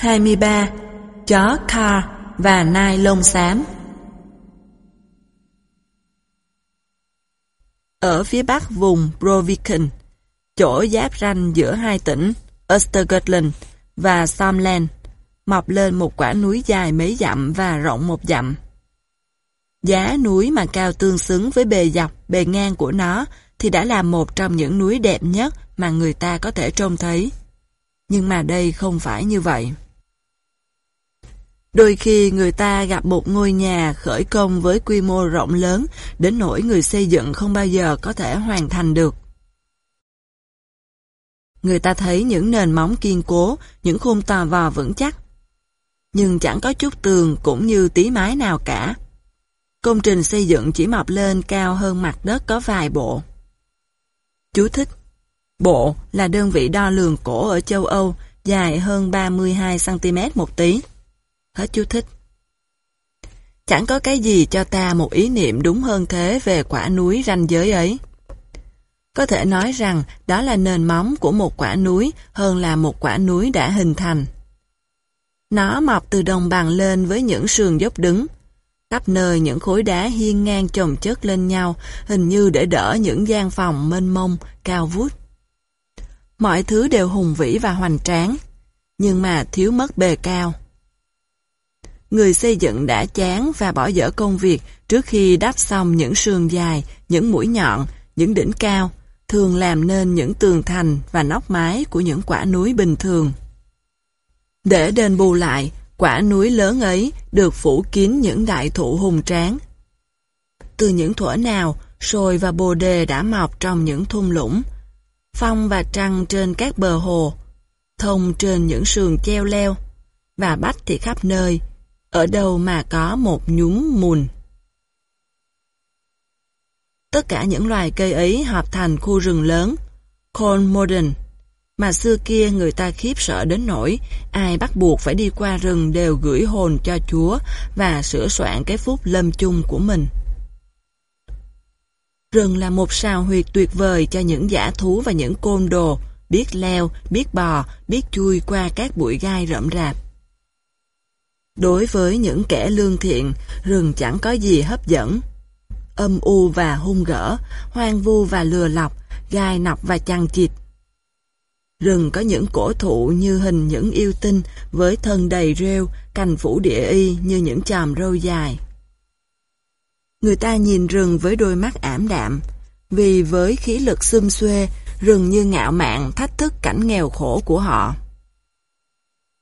23. Chó Car và nai lông xám Ở phía bắc vùng Broviken, chỗ giáp ranh giữa hai tỉnh Östergötland và Samland, mọc lên một quả núi dài mấy dặm và rộng một dặm. Giá núi mà cao tương xứng với bề dọc, bề ngang của nó thì đã là một trong những núi đẹp nhất mà người ta có thể trông thấy. Nhưng mà đây không phải như vậy. Đôi khi người ta gặp một ngôi nhà khởi công với quy mô rộng lớn đến nỗi người xây dựng không bao giờ có thể hoàn thành được. Người ta thấy những nền móng kiên cố, những khung tòa vò vững chắc. Nhưng chẳng có chút tường cũng như tí mái nào cả. Công trình xây dựng chỉ mọc lên cao hơn mặt đất có vài bộ. Chú thích Bộ là đơn vị đo lường cổ ở châu Âu, dài hơn 32cm một tí. Hết chú thích. Chẳng có cái gì cho ta một ý niệm đúng hơn thế về quả núi ranh giới ấy. Có thể nói rằng đó là nền móng của một quả núi hơn là một quả núi đã hình thành. Nó mọc từ đồng bằng lên với những sườn dốc đứng. Khắp nơi những khối đá hiên ngang chồng chất lên nhau, hình như để đỡ những gian phòng mênh mông, cao vút. Mọi thứ đều hùng vĩ và hoành tráng, nhưng mà thiếu mất bề cao. Người xây dựng đã chán và bỏ dở công việc trước khi đắp xong những sườn dài, những mũi nhọn, những đỉnh cao, thường làm nên những tường thành và nóc mái của những quả núi bình thường. Để đền bù lại, quả núi lớn ấy được phủ kín những đại thụ hùng tráng. Từ những thuở nào, sồi và bồ đề đã mọc trong những thung lũng, phong và trăng trên các bờ hồ, thông trên những sườn treo leo, và bách thì khắp nơi, ở đâu mà có một nhúm mùn. Tất cả những loài cây ấy hợp thành khu rừng lớn, Colmorden, mà xưa kia người ta khiếp sợ đến nỗi ai bắt buộc phải đi qua rừng đều gửi hồn cho Chúa và sửa soạn cái phúc lâm chung của mình. Rừng là một sao huyệt tuyệt vời cho những giả thú và những côn đồ, biết leo, biết bò, biết chui qua các bụi gai rậm rạp. Đối với những kẻ lương thiện, rừng chẳng có gì hấp dẫn. Âm u và hung gỡ, hoang vu và lừa lọc, gai nọc và chằng chịt. Rừng có những cổ thụ như hình những yêu tinh với thân đầy rêu, cành phủ địa y như những chòm râu dài. Người ta nhìn rừng với đôi mắt ảm đạm, vì với khí lực xum xuê, rừng như ngạo mạn thách thức cảnh nghèo khổ của họ.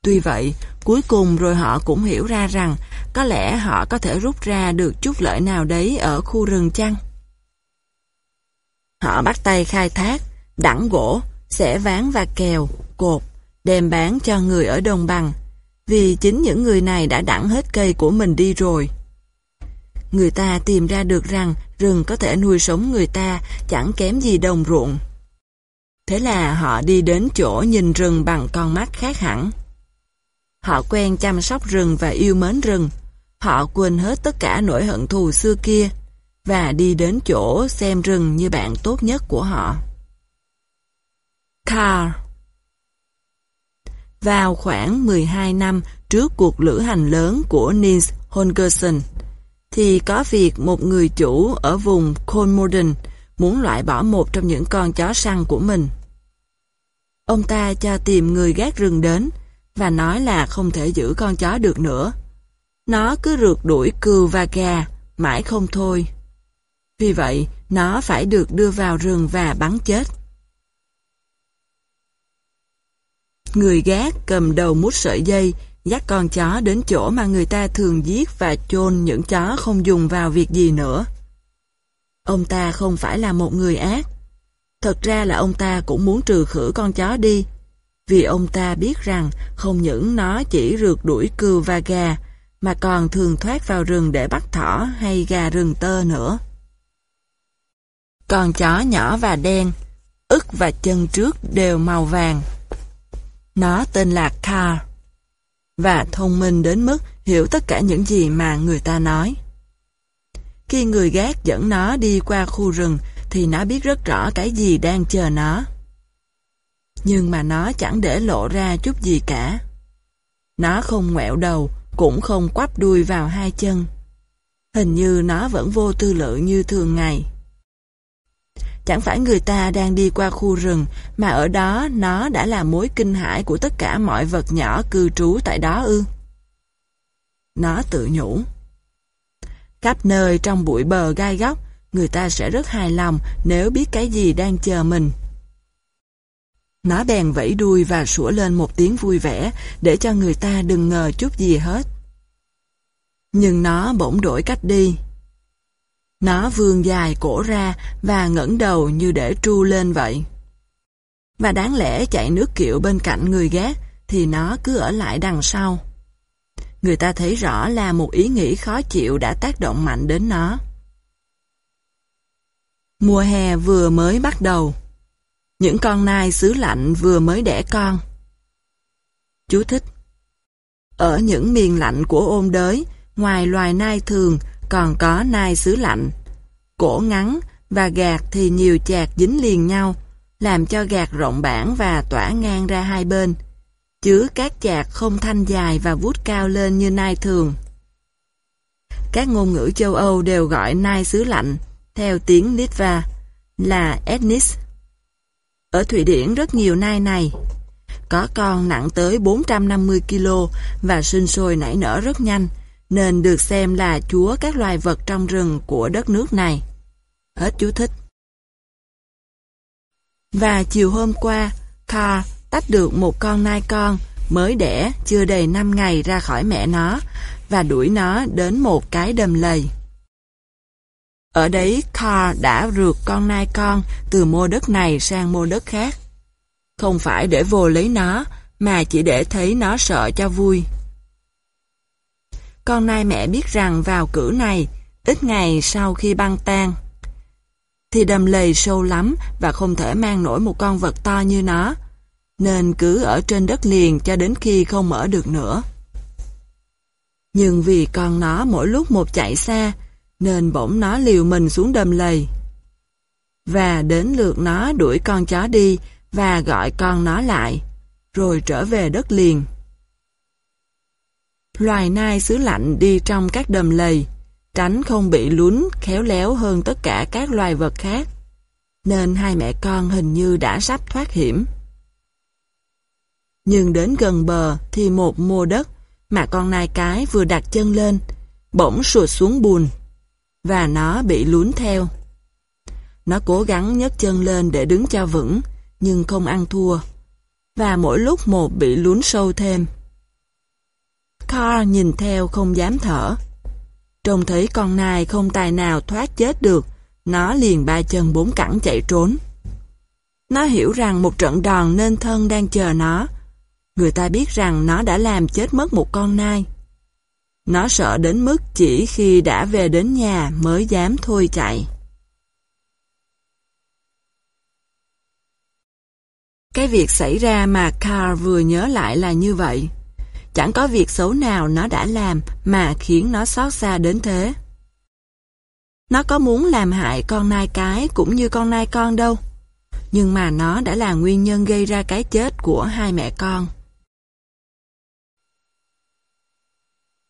Tuy vậy, cuối cùng rồi họ cũng hiểu ra rằng có lẽ họ có thể rút ra được chút lợi nào đấy ở khu rừng chăng. Họ bắt tay khai thác, đẳng gỗ, xẻ ván và kèo, cột, đem bán cho người ở đồng bằng, vì chính những người này đã đẳng hết cây của mình đi rồi. Người ta tìm ra được rằng rừng có thể nuôi sống người ta chẳng kém gì đồng ruộng. Thế là họ đi đến chỗ nhìn rừng bằng con mắt khác hẳn. Họ quen chăm sóc rừng và yêu mến rừng. Họ quên hết tất cả nỗi hận thù xưa kia và đi đến chỗ xem rừng như bạn tốt nhất của họ. Carr Vào khoảng 12 năm trước cuộc lữ hành lớn của Nils Holgersson, thì có việc một người chủ ở vùng Kolmorden muốn loại bỏ một trong những con chó săn của mình. Ông ta cho tìm người gác rừng đến và nói là không thể giữ con chó được nữa. Nó cứ rượt đuổi cừu và gà, mãi không thôi. Vì vậy, nó phải được đưa vào rừng và bắn chết. Người gác cầm đầu mút sợi dây, dắt con chó đến chỗ mà người ta thường giết và chôn những chó không dùng vào việc gì nữa. Ông ta không phải là một người ác. Thật ra là ông ta cũng muốn trừ khử con chó đi, vì ông ta biết rằng không những nó chỉ rượt đuổi cừu và gà, mà còn thường thoát vào rừng để bắt thỏ hay gà rừng tơ nữa. Con chó nhỏ và đen, ức và chân trước đều màu vàng. Nó tên là Carl và thông minh đến mức hiểu tất cả những gì mà người ta nói. Khi người gác dẫn nó đi qua khu rừng, thì nó biết rất rõ cái gì đang chờ nó nhưng mà nó chẳng để lộ ra chút gì cả. Nó không ngoẹo đầu, cũng không quắp đuôi vào hai chân. Hình như nó vẫn vô tư lự như thường ngày. Chẳng phải người ta đang đi qua khu rừng, mà ở đó nó đã là mối kinh hãi của tất cả mọi vật nhỏ cư trú tại đó ư. Nó tự nhủ. Khắp nơi trong bụi bờ gai góc, người ta sẽ rất hài lòng nếu biết cái gì đang chờ mình. Nó bèn vẫy đuôi và sủa lên một tiếng vui vẻ, để cho người ta đừng ngờ chút gì hết. Nhưng nó bỗng đổi cách đi. Nó vươn dài cổ ra và ngẩng đầu như để tru lên vậy. Và đáng lẽ chạy nước kiệu bên cạnh người gác thì nó cứ ở lại đằng sau. Người ta thấy rõ là một ý nghĩ khó chịu đã tác động mạnh đến nó. Mùa hè vừa mới bắt đầu. Những con nai xứ lạnh vừa mới đẻ con. Chú thích Ở những miền lạnh của ôn đới, ngoài loài nai thường còn có nai xứ lạnh. Cổ ngắn và gạt thì nhiều chạc dính liền nhau, làm cho gạt rộng bản và tỏa ngang ra hai bên, chứ các chạc không thanh dài và vút cao lên như nai thường. Các ngôn ngữ châu Âu đều gọi nai xứ lạnh, theo tiếng Litva, là Etnis. Ở Thụy Điển rất nhiều nai này. Có con nặng tới 450 kg và sinh sôi nảy nở rất nhanh, nên được xem là chúa các loài vật trong rừng của đất nước này. Hết chú thích. Và chiều hôm qua, Carl tách được một con nai con mới đẻ chưa đầy 5 ngày ra khỏi mẹ nó và đuổi nó đến một cái đầm lầy. Ở đấy Carl đã rượt con nai con từ mô đất này sang mô đất khác. Không phải để vô lấy nó, mà chỉ để thấy nó sợ cho vui. Con nai mẹ biết rằng vào cử này, ít ngày sau khi băng tan, thì đầm lầy sâu lắm và không thể mang nổi một con vật to như nó, nên cứ ở trên đất liền cho đến khi không mở được nữa. Nhưng vì con nó mỗi lúc một chạy xa, nên bỗng nó liều mình xuống đầm lầy. Và đến lượt nó đuổi con chó đi và gọi con nó lại, rồi trở về đất liền. Loài nai xứ lạnh đi trong các đầm lầy, tránh không bị lún khéo léo hơn tất cả các loài vật khác, nên hai mẹ con hình như đã sắp thoát hiểm. Nhưng đến gần bờ thì một mô đất mà con nai cái vừa đặt chân lên, bỗng sụt xuống bùn và nó bị lún theo. Nó cố gắng nhấc chân lên để đứng cho vững, nhưng không ăn thua, và mỗi lúc một bị lún sâu thêm. Carl nhìn theo không dám thở. Trông thấy con nai không tài nào thoát chết được, nó liền ba chân bốn cẳng chạy trốn. Nó hiểu rằng một trận đòn nên thân đang chờ nó. Người ta biết rằng nó đã làm chết mất một con nai. Nó sợ đến mức chỉ khi đã về đến nhà mới dám thôi chạy. Cái việc xảy ra mà Carl vừa nhớ lại là như vậy. Chẳng có việc xấu nào nó đã làm mà khiến nó xót xa đến thế. Nó có muốn làm hại con nai cái cũng như con nai con đâu. Nhưng mà nó đã là nguyên nhân gây ra cái chết của hai mẹ con.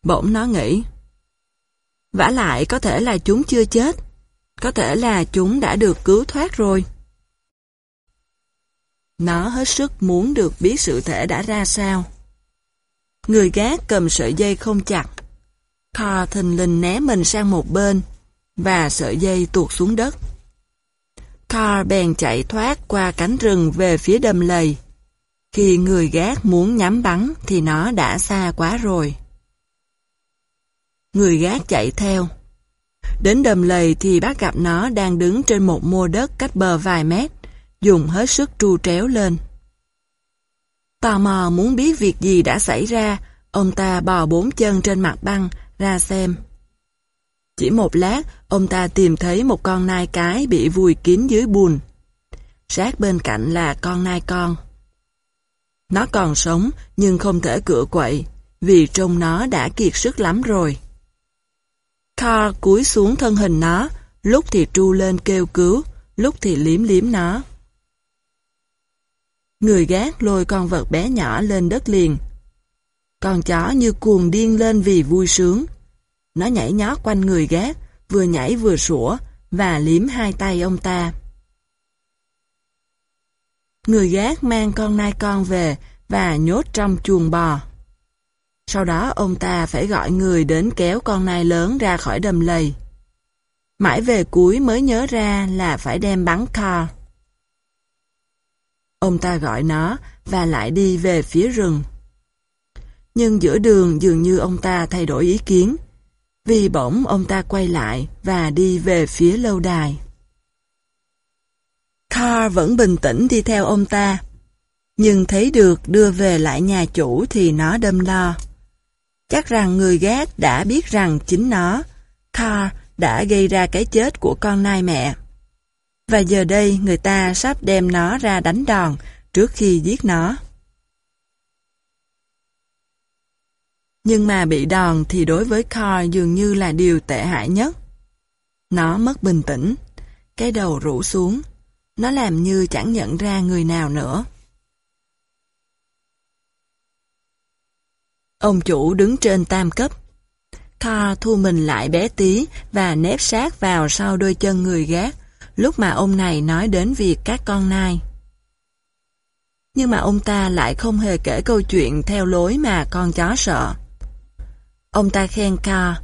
Bỗng nó nghĩ. vả lại, có thể là chúng chưa chết. Có thể là chúng đã được cứu thoát rồi. Nó hết sức muốn được biết sự thể đã ra sao. Người gác cầm sợi dây không chặt. thò thình lình né mình sang một bên và sợi dây tuột xuống đất. Thor bèn chạy thoát qua cánh rừng về phía đầm lầy. Khi người gác muốn nhắm bắn thì nó đã xa quá rồi. Người gác chạy theo. Đến đầm lầy thì bác gặp nó đang đứng trên một mô đất cách bờ vài mét, dùng hết sức tru tréo lên. Tò mò muốn biết việc gì đã xảy ra, ông ta bò bốn chân trên mặt băng ra xem. Chỉ một lát, ông ta tìm thấy một con nai cái bị vùi kín dưới bùn. Sát bên cạnh là con nai con. Nó còn sống nhưng không thể cựa quậy, vì trông nó đã kiệt sức lắm rồi. Carl cúi xuống thân hình nó, lúc thì tru lên kêu cứu, lúc thì liếm liếm nó. Người gác lôi con vật bé nhỏ lên đất liền. Con chó như cuồng điên lên vì vui sướng. Nó nhảy nhót quanh người gác, vừa nhảy vừa sủa, và liếm hai tay ông ta. Người gác mang con nai con về và nhốt trong chuồng bò. Sau đó ông ta phải gọi người đến kéo con nai lớn ra khỏi đầm lầy. Mãi về cuối mới nhớ ra là phải đem bắn Carl. Ông ta gọi nó và lại đi về phía rừng. Nhưng giữa đường dường như ông ta thay đổi ý kiến, vì bỗng ông ta quay lại và đi về phía lâu đài. Carl vẫn bình tĩnh đi theo ông ta, nhưng thấy được đưa về lại nhà chủ thì nó đâm lo. Chắc rằng người ghét đã biết rằng chính nó, Carl, đã gây ra cái chết của con nai mẹ. Và giờ đây người ta sắp đem nó ra đánh đòn trước khi giết nó. Nhưng mà bị đòn thì đối với Carl dường như là điều tệ hại nhất. Nó mất bình tĩnh, cái đầu rũ xuống, nó làm như chẳng nhận ra người nào nữa. Ông chủ đứng trên tam cấp. Carl thu mình lại bé tí và nép sát vào sau đôi chân người gác, lúc mà ông này nói đến việc các con nai. Nhưng mà ông ta lại không hề kể câu chuyện theo lối mà con chó sợ. Ông ta khen Carl,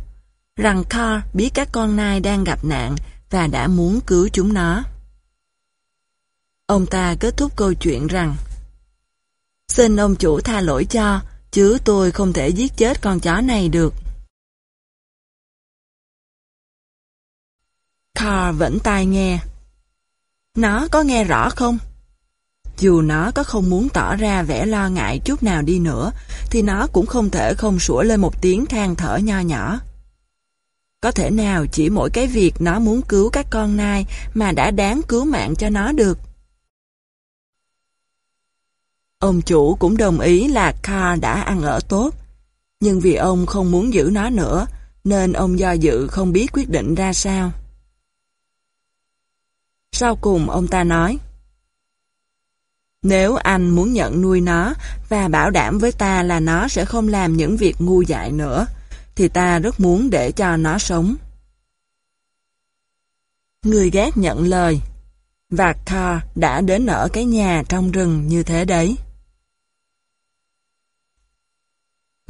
rằng Carl biết các con nai đang gặp nạn và đã muốn cứu chúng nó. Ông ta kết thúc câu chuyện rằng Xin ông chủ tha lỗi cho, chứ tôi không thể giết chết con chó này được. Carl vẫn tai nghe. Nó có nghe rõ không? Dù nó có không muốn tỏ ra vẻ lo ngại chút nào đi nữa, thì nó cũng không thể không sủa lên một tiếng than thở nho nhỏ. Có thể nào chỉ mỗi cái việc nó muốn cứu các con nai mà đã đáng cứu mạng cho nó được. Ông chủ cũng đồng ý là Carl đã ăn ở tốt, nhưng vì ông không muốn giữ nó nữa, nên ông do dự không biết quyết định ra sao. Sau cùng ông ta nói, Nếu anh muốn nhận nuôi nó và bảo đảm với ta là nó sẽ không làm những việc ngu dại nữa, thì ta rất muốn để cho nó sống. Người gác nhận lời, và Carl đã đến ở cái nhà trong rừng như thế đấy.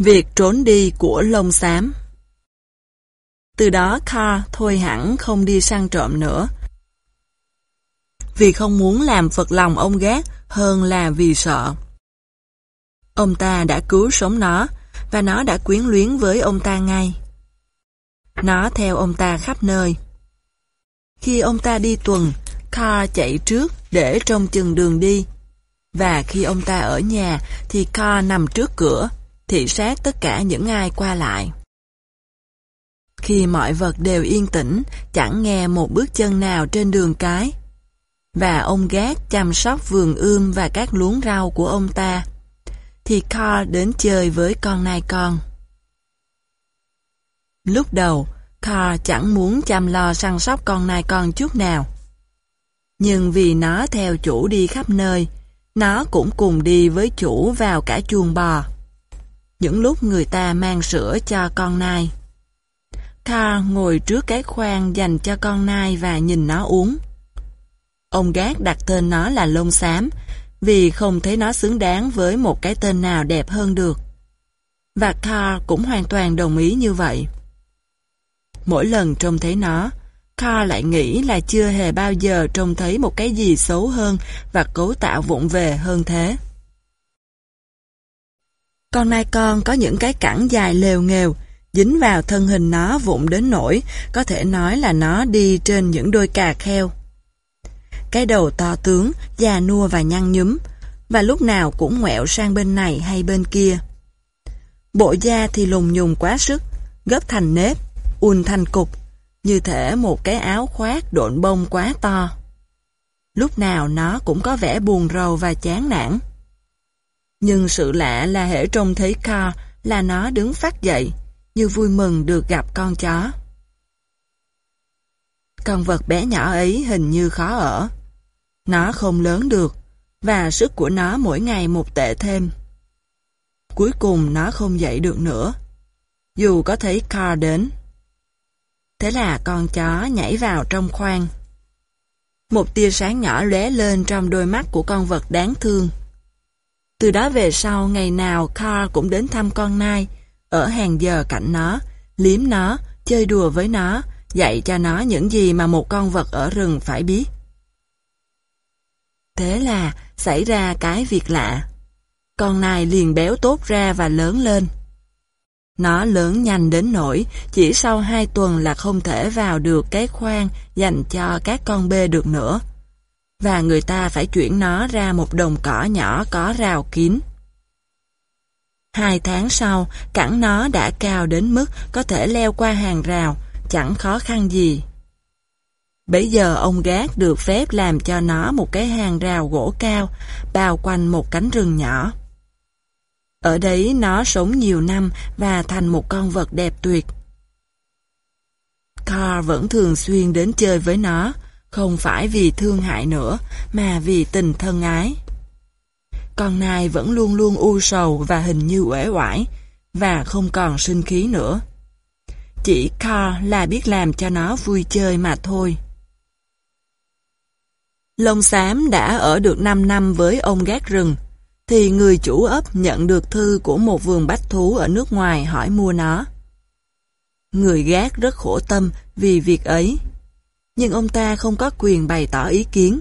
Việc trốn đi của lông xám Từ đó Carl thôi hẳn không đi săn trộm nữa. Vì không muốn làm phật lòng ông gác hơn là vì sợ. Ông ta đã cứu sống nó và nó đã quyến luyến với ông ta ngay. Nó theo ông ta khắp nơi. Khi ông ta đi tuần, Carl chạy trước để trông chừng đường đi. Và khi ông ta ở nhà thì Carl nằm trước cửa thị sát tất cả những ai qua lại. Khi mọi vật đều yên tĩnh, chẳng nghe một bước chân nào trên đường cái. Và ông gác chăm sóc vườn ươm và các luống rau của ông ta, thì Carl đến chơi với con nai con. Lúc đầu, Carl chẳng muốn chăm lo săn sóc con nai con chút nào. Nhưng vì nó theo chủ đi khắp nơi, nó cũng cùng đi với chủ vào cả chuồng bò những lúc người ta mang sữa cho con nai. Carl ngồi trước cái khoang dành cho con nai và nhìn nó uống. Ông gác đặt tên nó là lông xám, vì không thấy nó xứng đáng với một cái tên nào đẹp hơn được. Và Carl cũng hoàn toàn đồng ý như vậy. Mỗi lần trông thấy nó, Carl lại nghĩ là chưa hề bao giờ trông thấy một cái gì xấu hơn và cấu tạo vụng về hơn thế. Con nai con có những cái cẳng dài lều nghèo, dính vào thân hình nó vụn đến nỗi, có thể nói là nó đi trên những đôi cà kheo. Cái đầu to tướng, già nua và nhăn nhúm, và lúc nào cũng ngoẹo sang bên này hay bên kia. Bộ da thì lùng nhùng quá sức, gấp thành nếp, un thành cục, như thể một cái áo khoác độn bông quá to. Lúc nào nó cũng có vẻ buồn rầu và chán nản. Nhưng sự lạ là hệ trông thấy Carl là nó đứng phát dậy, như vui mừng được gặp con chó. Con vật bé nhỏ ấy hình như khó ở. Nó không lớn được, và sức của nó mỗi ngày một tệ thêm. cuối cùng nó không dậy được nữa. Dù có thấy Carl đến. Thế là con chó nhảy vào trong khoang. Một tia sáng nhỏ lóe lên trong đôi mắt của con vật đáng thương. Từ đó về sau, ngày nào Carl cũng đến thăm con nai, ở hàng giờ cạnh nó, liếm nó, chơi đùa với nó, dạy cho nó những gì mà một con vật ở rừng phải biết. Thế là xảy ra cái việc lạ. Con nai liền béo tốt ra và lớn lên. Nó lớn nhanh đến nỗi chỉ sau hai tuần là không thể vào được cái khoang dành cho các con bê được nữa. Và người ta phải chuyển nó ra một đồng cỏ nhỏ có rào kín. Hai tháng sau, cẳng nó đã cao đến mức có thể leo qua hàng rào, chẳng khó khăn gì. Bây giờ ông gác được phép làm cho nó một cái hàng rào gỗ cao, bao quanh một cánh rừng nhỏ. Ở đấy nó sống nhiều năm và thành một con vật đẹp tuyệt. Carl vẫn thường xuyên đến chơi với nó, không phải vì thương hại nữa, mà vì tình thân ái. Con nai vẫn luôn luôn u sầu và hình như uể oải, và không còn sinh khí nữa. Chỉ Carl là biết làm cho nó vui chơi mà thôi. Lông xám đã ở được 5 năm với ông gác rừng, thì người chủ ấp nhận được thư của một vườn bách thú ở nước ngoài hỏi mua nó. Người gác rất khổ tâm vì việc ấy, nhưng ông ta không có quyền bày tỏ ý kiến,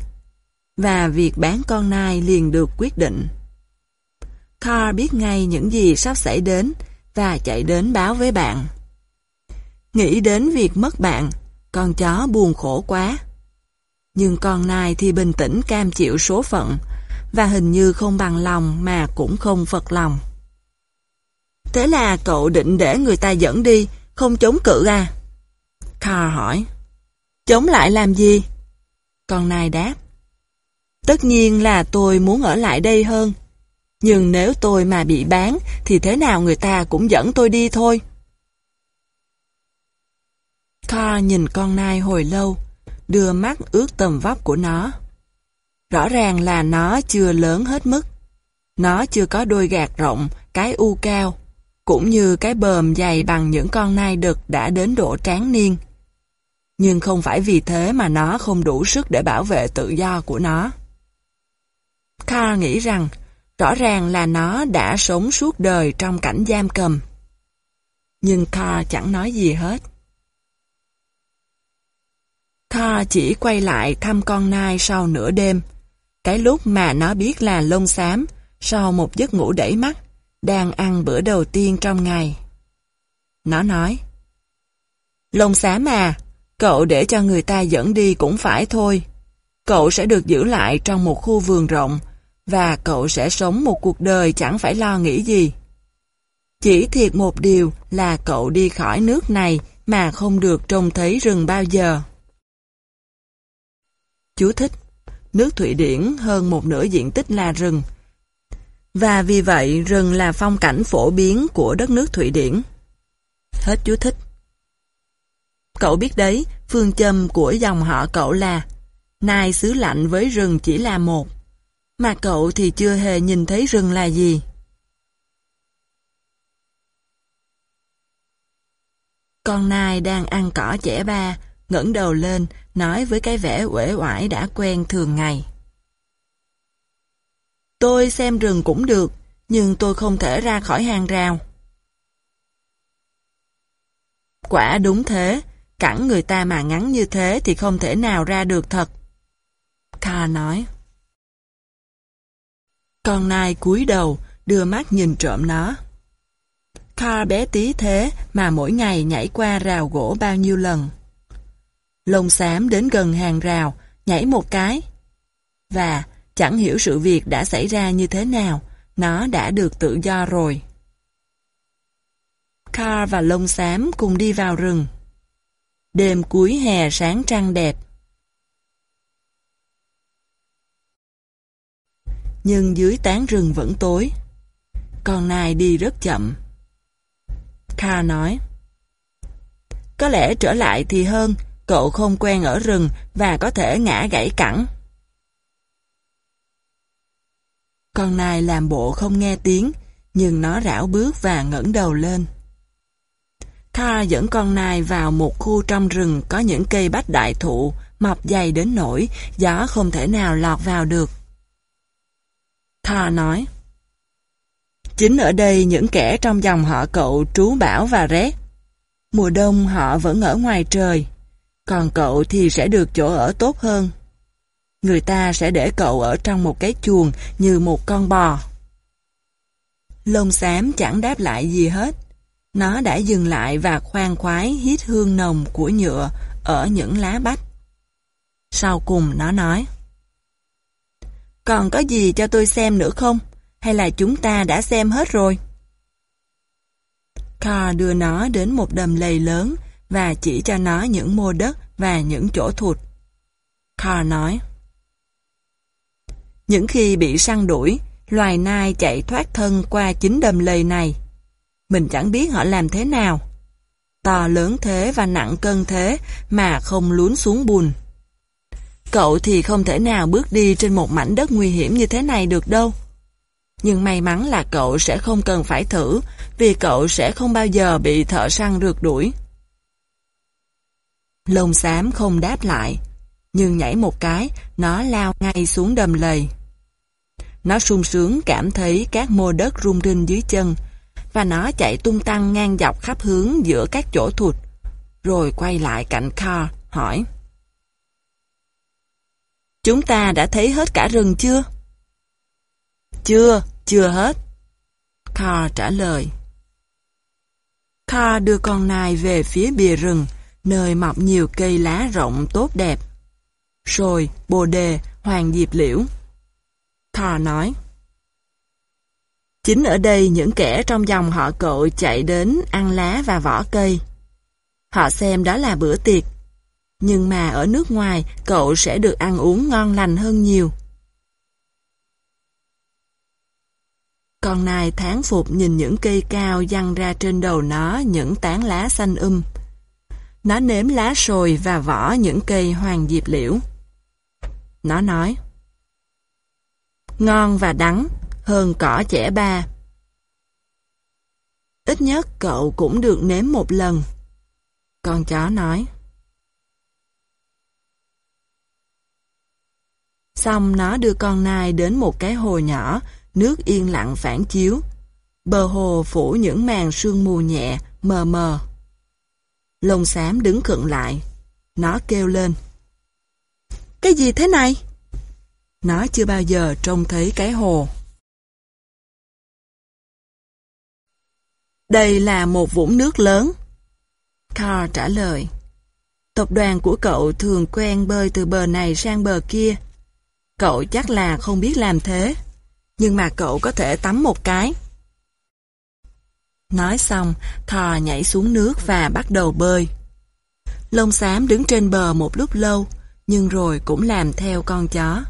và việc bán con nai liền được quyết định. Carl biết ngay những gì sắp xảy đến và chạy đến báo với bạn. Nghĩ đến việc mất bạn, con chó buồn khổ quá. Nhưng con nai thì bình tĩnh cam chịu số phận, và hình như không bằng lòng mà cũng không phật lòng. Thế là cậu định để người ta dẫn đi, không chống cự à? Carl hỏi. Chống lại làm gì? Con nai đáp. Tất nhiên là tôi muốn ở lại đây hơn. Nhưng nếu tôi mà bị bán thì thế nào người ta cũng dẫn tôi đi thôi. Carl nhìn con nai hồi lâu, đưa mắt ướt tầm vóc của nó. Rõ ràng là nó chưa lớn hết mức. Nó chưa có đôi gạt rộng, cái u cao, cũng như cái bờm dày bằng những con nai đực đã đến độ tráng niên. Nhưng không phải vì thế mà nó không đủ sức để bảo vệ tự do của nó. Carl nghĩ rằng, rõ ràng là nó đã sống suốt đời trong cảnh giam cầm. Nhưng Carl chẳng nói gì hết. Carl chỉ quay lại thăm con nai sau nửa đêm, cái lúc mà nó biết là lông xám, sau một giấc ngủ đẩy mắt, đang ăn bữa đầu tiên trong ngày. Nó nói, Lông xám à, cậu để cho người ta dẫn đi cũng phải thôi. Cậu sẽ được giữ lại trong một khu vườn rộng, và cậu sẽ sống một cuộc đời chẳng phải lo nghĩ gì. Chỉ thiệt một điều là cậu đi khỏi nước này mà không được trông thấy rừng bao giờ. Chú thích Nước Thụy Điển hơn một nửa diện tích là rừng. Và vì vậy rừng là phong cảnh phổ biến của đất nước Thụy Điển. Hết chú thích. Cậu biết đấy, phương châm của dòng họ cậu là Nai xứ lạnh với rừng chỉ là một. Mà cậu thì chưa hề nhìn thấy rừng là gì. Con nai đang ăn cỏ chẻ ba, ngẩng đầu lên, nói với cái vẻ uể oải đã quen thường ngày. Tôi xem rừng cũng được, nhưng tôi không thể ra khỏi hàng rào. Quả đúng thế, cẳng người ta mà ngắn như thế thì không thể nào ra được thật. Kha nói. Con nai cúi đầu, đưa mắt nhìn trộm nó. Kha bé tí thế mà mỗi ngày nhảy qua rào gỗ bao nhiêu lần lông xám đến gần hàng rào, nhảy một cái. Và chẳng hiểu sự việc đã xảy ra như thế nào, nó đã được tự do rồi. Kha và lông xám cùng đi vào rừng. Đêm cuối hè sáng trăng đẹp. Nhưng dưới tán rừng vẫn tối. Con nai đi rất chậm. kha nói. Có lẽ trở lại thì hơn, Cậu không quen ở rừng và có thể ngã gãy cẳng. Con nai làm bộ không nghe tiếng, nhưng nó rảo bước và ngẩng đầu lên. Tha dẫn con nai vào một khu trong rừng có những cây bách đại thụ, mọc dày đến nỗi gió không thể nào lọt vào được. Tha nói, Chính ở đây những kẻ trong dòng họ cậu trú bão và rét. Mùa đông họ vẫn ở ngoài trời, còn cậu thì sẽ được chỗ ở tốt hơn. Người ta sẽ để cậu ở trong một cái chuồng như một con bò. Lông xám chẳng đáp lại gì hết. Nó đã dừng lại và khoan khoái hít hương nồng của nhựa ở những lá bách. Sau cùng nó nói Còn có gì cho tôi xem nữa không? Hay là chúng ta đã xem hết rồi? Carl đưa nó đến một đầm lầy lớn và chỉ cho nó những mô đất và những chỗ thụt. Carl nói Những khi bị săn đuổi, loài nai chạy thoát thân qua chính đầm lầy này. Mình chẳng biết họ làm thế nào. To lớn thế và nặng cân thế mà không lún xuống bùn. Cậu thì không thể nào bước đi trên một mảnh đất nguy hiểm như thế này được đâu. Nhưng may mắn là cậu sẽ không cần phải thử, vì cậu sẽ không bao giờ bị thợ săn rượt đuổi. Lông xám không đáp lại, nhưng nhảy một cái, nó lao ngay xuống đầm lầy. Nó sung sướng cảm thấy các mô đất rung rinh dưới chân, và nó chạy tung tăng ngang dọc khắp hướng giữa các chỗ thụt, rồi quay lại cạnh Carl, hỏi. Chúng ta đã thấy hết cả rừng chưa? Chưa, chưa hết. Carl trả lời. Carl đưa con nai về phía bìa rừng, nơi mọc nhiều cây lá rộng tốt đẹp. Rồi, bồ đề, hoàng diệp liễu. Carl nói. Chính ở đây những kẻ trong dòng họ cậu chạy đến ăn lá và vỏ cây. Họ xem đó là bữa tiệc. Nhưng mà ở nước ngoài, cậu sẽ được ăn uống ngon lành hơn nhiều. Con nai tháng phục nhìn những cây cao dăng ra trên đầu nó những tán lá xanh um. Nó nếm lá sồi và vỏ những cây hoàng diệp liễu. Nó nói Ngon và đắng, hơn cỏ trẻ ba. Ít nhất cậu cũng được nếm một lần. Con chó nói. Xong nó đưa con nai đến một cái hồ nhỏ, nước yên lặng phản chiếu. Bờ hồ phủ những màn sương mù nhẹ, mờ mờ. Lông xám đứng khựng lại. Nó kêu lên. Cái gì thế này? Nó chưa bao giờ trông thấy cái hồ. Đây là một vũng nước lớn. Carl trả lời. Tập đoàn của cậu thường quen bơi từ bờ này sang bờ kia. Cậu chắc là không biết làm thế. Nhưng mà cậu có thể tắm một cái. Nói xong, thò nhảy xuống nước và bắt đầu bơi. Lông xám đứng trên bờ một lúc lâu, nhưng rồi cũng làm theo con chó.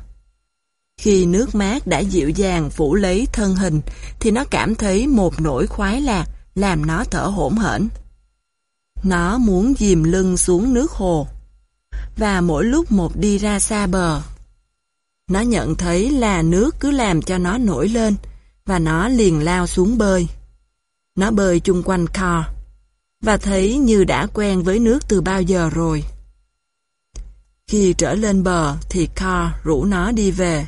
Khi nước mát đã dịu dàng phủ lấy thân hình, thì nó cảm thấy một nỗi khoái lạc làm nó thở hổn hển. Nó muốn dìm lưng xuống nước hồ, và mỗi lúc một đi ra xa bờ. Nó nhận thấy là nước cứ làm cho nó nổi lên, và nó liền lao xuống bơi. Nó bơi chung quanh kho, và thấy như đã quen với nước từ bao giờ rồi. Khi trở lên bờ thì kho rủ nó đi về.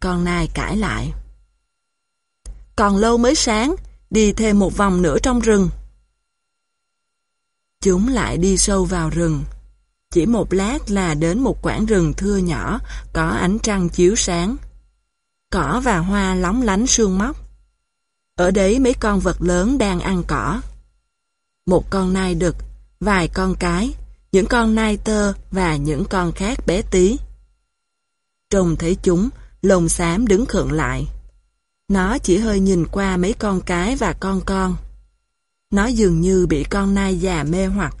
Con nai cãi lại. Còn lâu mới sáng, đi thêm một vòng nữa trong rừng. Chúng lại đi sâu vào rừng. Chỉ một lát là đến một quảng rừng thưa nhỏ, có ánh trăng chiếu sáng. Cỏ và hoa lóng lánh sương móc. Ở đấy mấy con vật lớn đang ăn cỏ. Một con nai đực, vài con cái, những con nai tơ và những con khác bé tí. Trông thấy chúng, lồng xám đứng khựng lại. Nó chỉ hơi nhìn qua mấy con cái và con con. Nó dường như bị con nai già mê hoặc.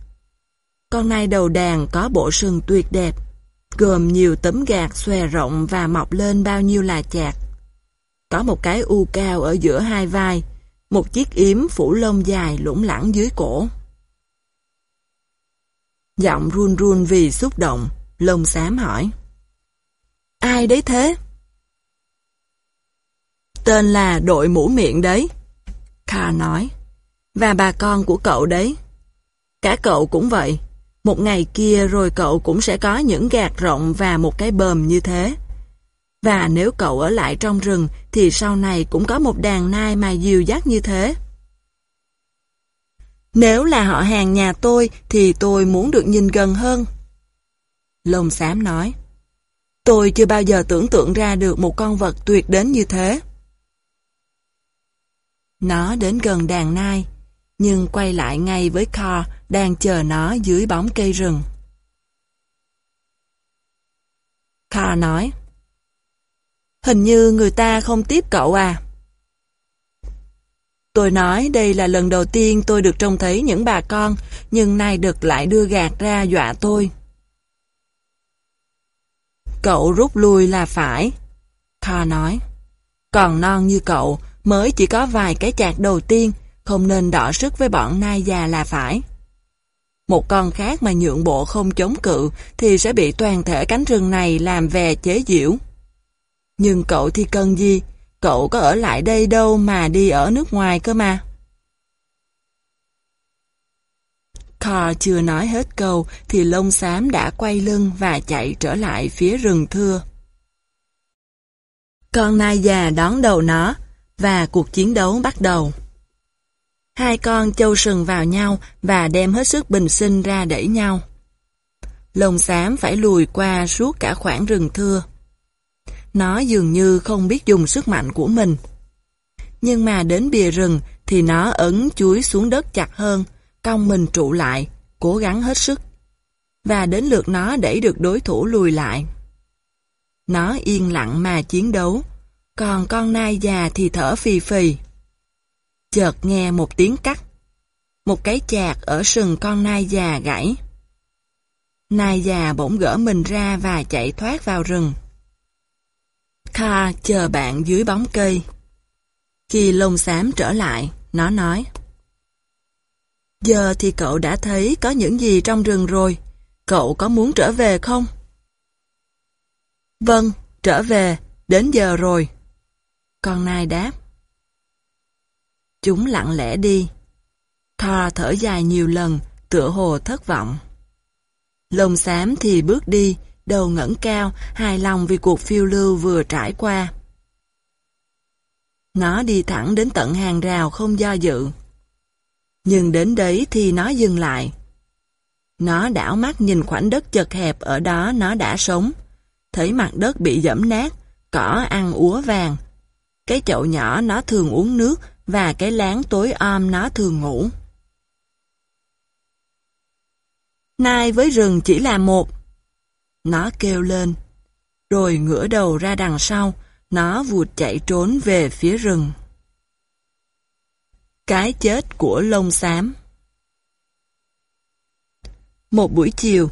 Con nai đầu đàn có bộ sừng tuyệt đẹp, gồm nhiều tấm gạt xòe rộng và mọc lên bao nhiêu là chạc. Có một cái u cao ở giữa hai vai, một chiếc yếm phủ lông dài lủng lẳng dưới cổ. Giọng run run vì xúc động, lông xám hỏi. Ai đấy thế? Tên là đội mũ miệng đấy, Kha nói. Và bà con của cậu đấy. Cả cậu cũng vậy. Một ngày kia rồi cậu cũng sẽ có những gạt rộng và một cái bờm như thế. Và nếu cậu ở lại trong rừng thì sau này cũng có một đàn nai mà dìu dắt như thế. Nếu là họ hàng nhà tôi thì tôi muốn được nhìn gần hơn. Lông xám nói. Tôi chưa bao giờ tưởng tượng ra được một con vật tuyệt đến như thế. Nó đến gần đàn nai, nhưng quay lại ngay với Kho đang chờ nó dưới bóng cây rừng. Kho nói, Hình như người ta không tiếp cậu à? Tôi nói đây là lần đầu tiên tôi được trông thấy những bà con, nhưng nay được lại đưa gạt ra dọa tôi. Cậu rút lui là phải. Kho nói. Còn non như cậu, mới chỉ có vài cái chạc đầu tiên, không nên đỏ sức với bọn nai già là phải. Một con khác mà nhượng bộ không chống cự thì sẽ bị toàn thể cánh rừng này làm về chế giễu. Nhưng cậu thì cần gì? Cậu có ở lại đây đâu mà đi ở nước ngoài cơ mà. Carr chưa nói hết câu thì lông xám đã quay lưng và chạy trở lại phía rừng thưa. Con nai già đón đầu nó và cuộc chiến đấu bắt đầu. Hai con châu sừng vào nhau và đem hết sức bình sinh ra đẩy nhau. Lồng xám phải lùi qua suốt cả khoảng rừng thưa. Nó dường như không biết dùng sức mạnh của mình. Nhưng mà đến bìa rừng thì nó ấn chuối xuống đất chặt hơn, cong mình trụ lại, cố gắng hết sức. Và đến lượt nó đẩy được đối thủ lùi lại. Nó yên lặng mà chiến đấu, còn con nai già thì thở phì phì. Chợt nghe một tiếng cắt. Một cái chạc ở sừng con nai già gãy. Nai già bỗng gỡ mình ra và chạy thoát vào rừng. Kha chờ bạn dưới bóng cây. Khi lông xám trở lại, nó nói. Giờ thì cậu đã thấy có những gì trong rừng rồi. Cậu có muốn trở về không? Vâng, trở về, đến giờ rồi. Con nai đáp. Chúng lặng lẽ đi. Thor thở dài nhiều lần, tựa hồ thất vọng. Lông xám thì bước đi, đầu ngẩng cao, hài lòng vì cuộc phiêu lưu vừa trải qua. Nó đi thẳng đến tận hàng rào không do dự. Nhưng đến đấy thì nó dừng lại. Nó đảo mắt nhìn khoảnh đất chật hẹp ở đó nó đã sống. Thấy mặt đất bị dẫm nát, cỏ ăn úa vàng. Cái chậu nhỏ nó thường uống nước và cái láng tối om nó thường ngủ. Nai với rừng chỉ là một. Nó kêu lên. Rồi ngửa đầu ra đằng sau, nó vụt chạy trốn về phía rừng. Cái chết của lông xám Một buổi chiều,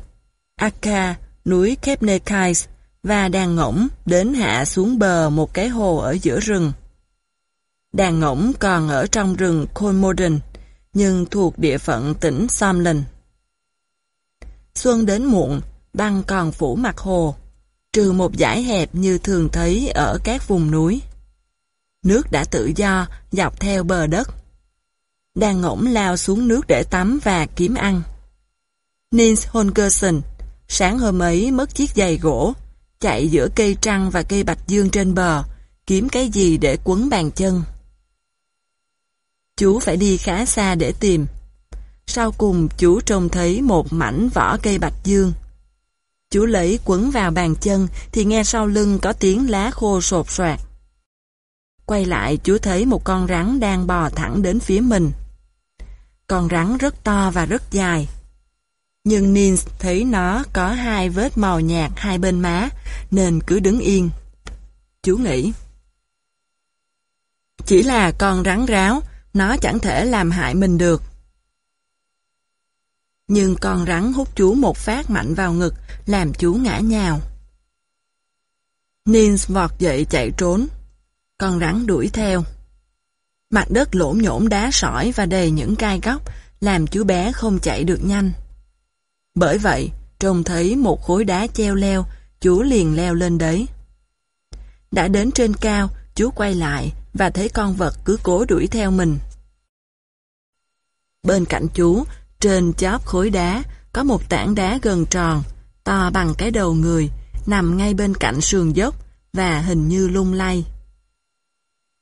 Akka, núi Kebnekaise và đàn ngỗng đến hạ xuống bờ một cái hồ ở giữa rừng. Đàn ngỗng còn ở trong rừng Kolmoden, nhưng thuộc địa phận tỉnh Somlin. Xuân đến muộn, băng còn phủ mặt hồ, trừ một dải hẹp như thường thấy ở các vùng núi. Nước đã tự do dọc theo bờ đất. Đàn ngỗng lao xuống nước để tắm và kiếm ăn. Nils Holgersen, sáng hôm ấy mất chiếc giày gỗ, chạy giữa cây trăng và cây bạch dương trên bờ, kiếm cái gì để quấn bàn chân. Chú phải đi khá xa để tìm. Sau cùng chú trông thấy một mảnh vỏ cây bạch dương. Chú lấy quấn vào bàn chân thì nghe sau lưng có tiếng lá khô sột soạt. Quay lại chú thấy một con rắn đang bò thẳng đến phía mình. Con rắn rất to và rất dài. Nhưng Nins thấy nó có hai vết màu nhạt hai bên má, nên cứ đứng yên. Chú nghĩ. Chỉ là con rắn ráo, nó chẳng thể làm hại mình được. Nhưng con rắn hút chú một phát mạnh vào ngực, làm chú ngã nhào. Nins vọt dậy chạy trốn. Con rắn đuổi theo. Mặt đất lỗm nhổm đá sỏi và đầy những gai góc, làm chú bé không chạy được nhanh. Bởi vậy, trông thấy một khối đá treo leo, chú liền leo lên đấy. Đã đến trên cao, chú quay lại và thấy con vật cứ cố đuổi theo mình. Bên cạnh chú, trên chóp khối đá, có một tảng đá gần tròn, to bằng cái đầu người, nằm ngay bên cạnh sườn dốc và hình như lung lay.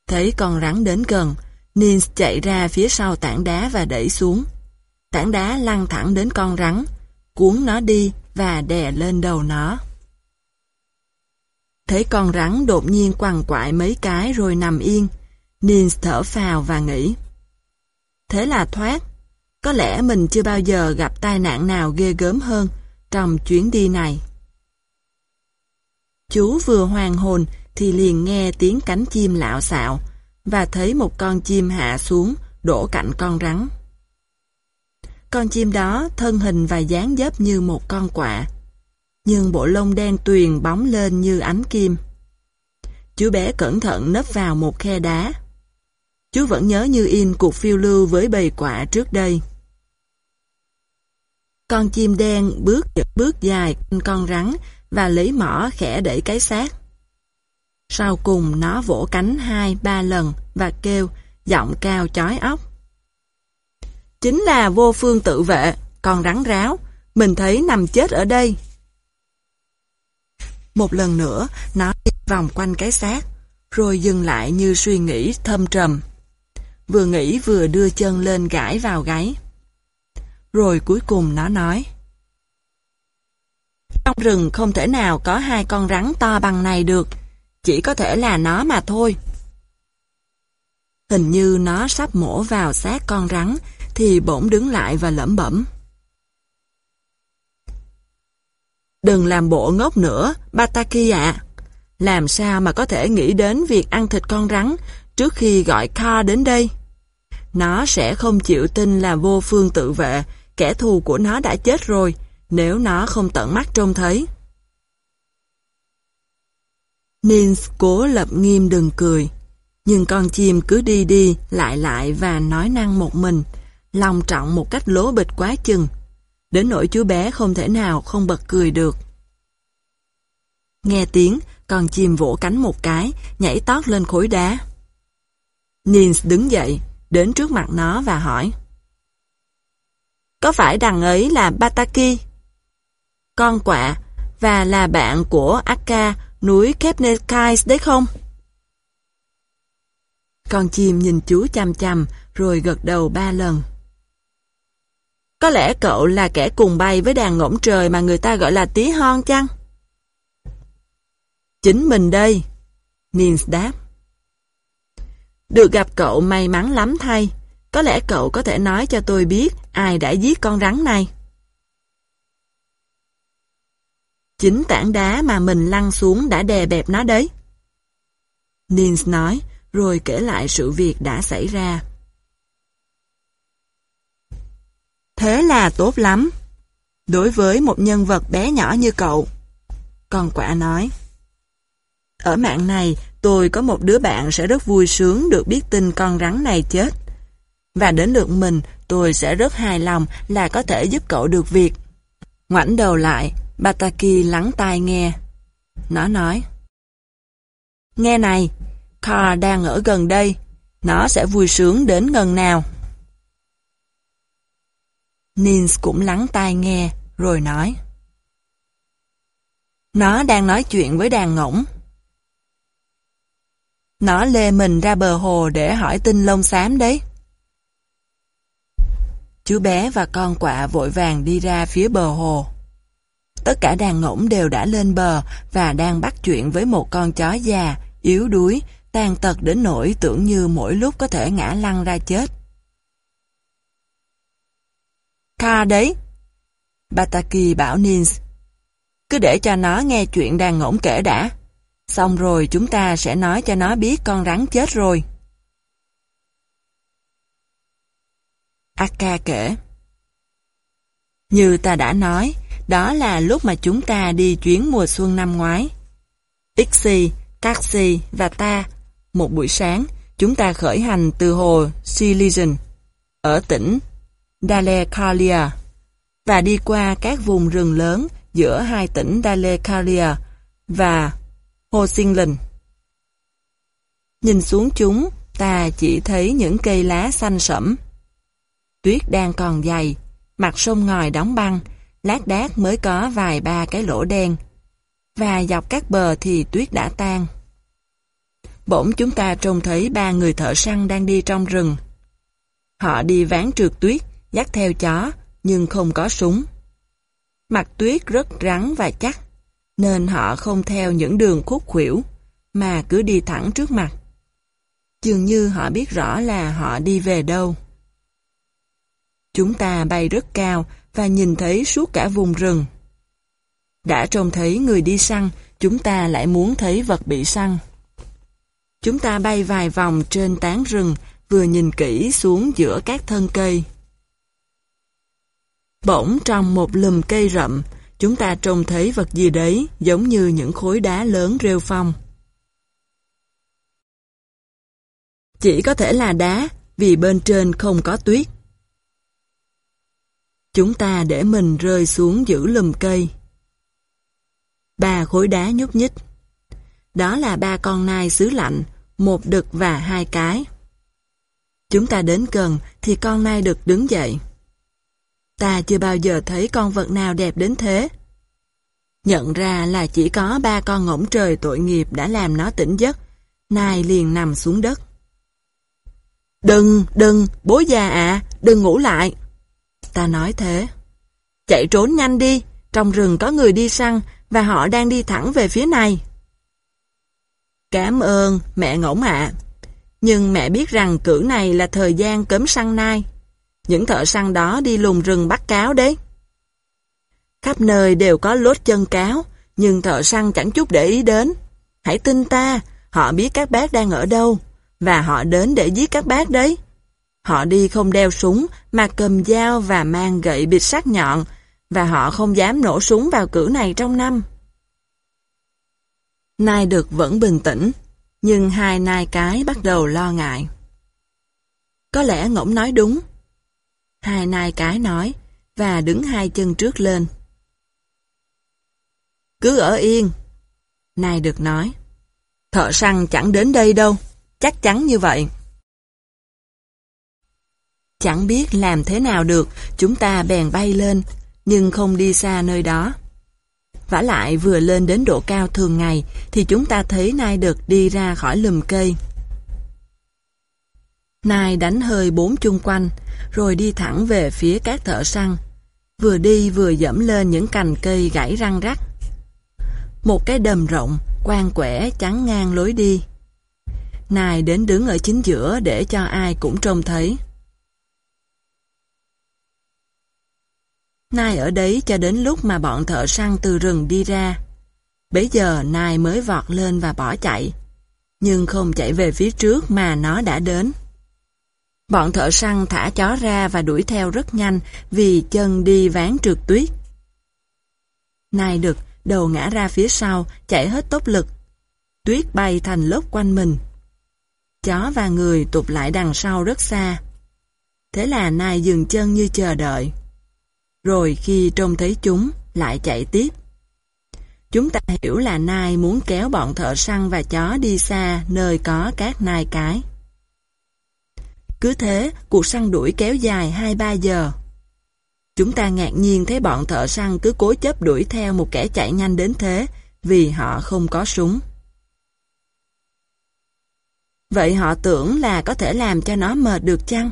Thấy con rắn đến gần, Nins chạy ra phía sau tảng đá và đẩy xuống. Tảng đá lăn thẳng đến con rắn, cuốn nó đi và đè lên đầu nó. Thấy con rắn đột nhiên quằn quại mấy cái rồi nằm yên, Nins thở phào và nghĩ. Thế là thoát, có lẽ mình chưa bao giờ gặp tai nạn nào ghê gớm hơn trong chuyến đi này. Chú vừa hoàn hồn thì liền nghe tiếng cánh chim lạo xạo và thấy một con chim hạ xuống đổ cạnh con rắn. Con chim đó thân hình và dáng dấp như một con quạ, nhưng bộ lông đen tuyền bóng lên như ánh kim. Chú bé cẩn thận nấp vào một khe đá. Chú vẫn nhớ như in cuộc phiêu lưu với bầy quạ trước đây. Con chim đen bước bước dài quanh con rắn và lấy mỏ khẽ đẩy cái xác. Sau cùng nó vỗ cánh hai ba lần và kêu, giọng cao chói óc. Chính là vô phương tự vệ, còn rắn ráo, mình thấy nằm chết ở đây. Một lần nữa, nó đi vòng quanh cái xác, rồi dừng lại như suy nghĩ thâm trầm. Vừa nghĩ vừa đưa chân lên gãi vào gáy. Rồi cuối cùng nó nói. Trong rừng không thể nào có hai con rắn to bằng này được, chỉ có thể là nó mà thôi. Hình như nó sắp mổ vào xác con rắn, thì bỗng đứng lại và lẩm bẩm. Đừng làm bộ ngốc nữa, Bataki ạ. Làm sao mà có thể nghĩ đến việc ăn thịt con rắn trước khi gọi Kha đến đây? Nó sẽ không chịu tin là vô phương tự vệ, kẻ thù của nó đã chết rồi, nếu nó không tận mắt trông thấy. Nins cố lập nghiêm đừng cười, nhưng con chim cứ đi đi, lại lại và nói năng một mình, lòng trọng một cách lố bịch quá chừng, đến nỗi chú bé không thể nào không bật cười được. Nghe tiếng, con chim vỗ cánh một cái, nhảy tót lên khối đá. Nins đứng dậy, đến trước mặt nó và hỏi. Có phải đằng ấy là Bataki? Con quạ, và là bạn của Akka, núi Kepnekais đấy không? Con chim nhìn chú chăm chăm, rồi gật đầu ba lần. Có lẽ cậu là kẻ cùng bay với đàn ngỗng trời mà người ta gọi là tí hon chăng? Chính mình đây, Nins đáp. Được gặp cậu may mắn lắm thay. Có lẽ cậu có thể nói cho tôi biết ai đã giết con rắn này. Chính tảng đá mà mình lăn xuống đã đè bẹp nó đấy. Nins nói, rồi kể lại sự việc đã xảy ra. Thế là tốt lắm. Đối với một nhân vật bé nhỏ như cậu. Con quả nói. Ở mạng này, tôi có một đứa bạn sẽ rất vui sướng được biết tin con rắn này chết. Và đến lượt mình, tôi sẽ rất hài lòng là có thể giúp cậu được việc. Ngoảnh đầu lại, Bataki lắng tai nghe. Nó nói. Nghe này, Carl đang ở gần đây. Nó sẽ vui sướng đến gần nào. Nins cũng lắng tai nghe, rồi nói. Nó đang nói chuyện với đàn ngỗng. Nó lê mình ra bờ hồ để hỏi tin lông xám đấy. Chú bé và con quạ vội vàng đi ra phía bờ hồ. Tất cả đàn ngỗng đều đã lên bờ và đang bắt chuyện với một con chó già, yếu đuối, tàn tật đến nỗi tưởng như mỗi lúc có thể ngã lăn ra chết. Tha đấy. Bataki bảo Nins. Cứ để cho nó nghe chuyện đàn ngỗng kể đã. Xong rồi chúng ta sẽ nói cho nó biết con rắn chết rồi. Akka kể. Như ta đã nói, đó là lúc mà chúng ta đi chuyến mùa xuân năm ngoái. Ixi, Taxi và ta, một buổi sáng, chúng ta khởi hành từ hồ Silesian ở tỉnh Dalecarlia và đi qua các vùng rừng lớn giữa hai tỉnh Dalecarlia và Hosingland. Nhìn xuống chúng, ta chỉ thấy những cây lá xanh sẫm. Tuyết đang còn dày, mặt sông ngòi đóng băng, lát đác mới có vài ba cái lỗ đen. Và dọc các bờ thì tuyết đã tan. Bỗng chúng ta trông thấy ba người thợ săn đang đi trong rừng. Họ đi ván trượt tuyết, dắt theo chó, nhưng không có súng. Mặt tuyết rất rắn và chắc, nên họ không theo những đường khúc khuỷu, mà cứ đi thẳng trước mặt. Dường như họ biết rõ là họ đi về đâu. Chúng ta bay rất cao và nhìn thấy suốt cả vùng rừng. Đã trông thấy người đi săn, chúng ta lại muốn thấy vật bị săn. Chúng ta bay vài vòng trên tán rừng, vừa nhìn kỹ xuống giữa các thân cây. Bỗng trong một lùm cây rậm, chúng ta trông thấy vật gì đấy giống như những khối đá lớn rêu phong. Chỉ có thể là đá, vì bên trên không có tuyết. Chúng ta để mình rơi xuống giữ lùm cây. Ba khối đá nhúc nhích. Đó là ba con nai xứ lạnh, một đực và hai cái. Chúng ta đến gần thì con nai đực đứng dậy. Ta chưa bao giờ thấy con vật nào đẹp đến thế. Nhận ra là chỉ có ba con ngỗng trời tội nghiệp đã làm nó tỉnh giấc, nai liền nằm xuống đất. Đừng, đừng, bố già ạ, đừng ngủ lại. Ta nói thế. Chạy trốn nhanh đi, trong rừng có người đi săn và họ đang đi thẳng về phía này. Cảm ơn, mẹ ngỗng ạ. Nhưng mẹ biết rằng cử này là thời gian cấm săn nai. Những thợ săn đó đi lùng rừng bắt cáo đấy. Khắp nơi đều có lốt chân cáo, nhưng thợ săn chẳng chút để ý đến. Hãy tin ta, họ biết các bác đang ở đâu, và họ đến để giết các bác đấy. Họ đi không đeo súng, mà cầm dao và mang gậy bịt sắc nhọn, và họ không dám nổ súng vào cử này trong năm. Nai được vẫn bình tĩnh, nhưng hai nai cái bắt đầu lo ngại. Có lẽ ngỗng nói đúng. Hai nai cái nói, và đứng hai chân trước lên. Cứ ở yên. Nai được nói. Thợ săn chẳng đến đây đâu, chắc chắn như vậy. Chẳng biết làm thế nào được, chúng ta bèn bay lên, nhưng không đi xa nơi đó vả lại vừa lên đến độ cao thường ngày thì chúng ta thấy Nai được đi ra khỏi lùm cây. Nai đánh hơi bốn chung quanh, rồi đi thẳng về phía các thợ săn, vừa đi vừa dẫm lên những cành cây gãy răng rắc. Một cái đầm rộng, quan quẻ chắn ngang lối đi. Nai đến đứng ở chính giữa để cho ai cũng trông thấy. Nai ở đấy cho đến lúc mà bọn thợ săn từ rừng đi ra. Bấy giờ Nai mới vọt lên và bỏ chạy. Nhưng không chạy về phía trước mà nó đã đến. Bọn thợ săn thả chó ra và đuổi theo rất nhanh vì chân đi ván trượt tuyết. Nai đực, đầu ngã ra phía sau, chạy hết tốc lực. Tuyết bay thành lớp quanh mình. Chó và người tụt lại đằng sau rất xa. Thế là Nai dừng chân như chờ đợi rồi khi trông thấy chúng, lại chạy tiếp. Chúng ta hiểu là nai muốn kéo bọn thợ săn và chó đi xa nơi có các nai cái. Cứ thế, cuộc săn đuổi kéo dài 2-3 giờ. Chúng ta ngạc nhiên thấy bọn thợ săn cứ cố chấp đuổi theo một kẻ chạy nhanh đến thế vì họ không có súng. Vậy họ tưởng là có thể làm cho nó mệt được chăng?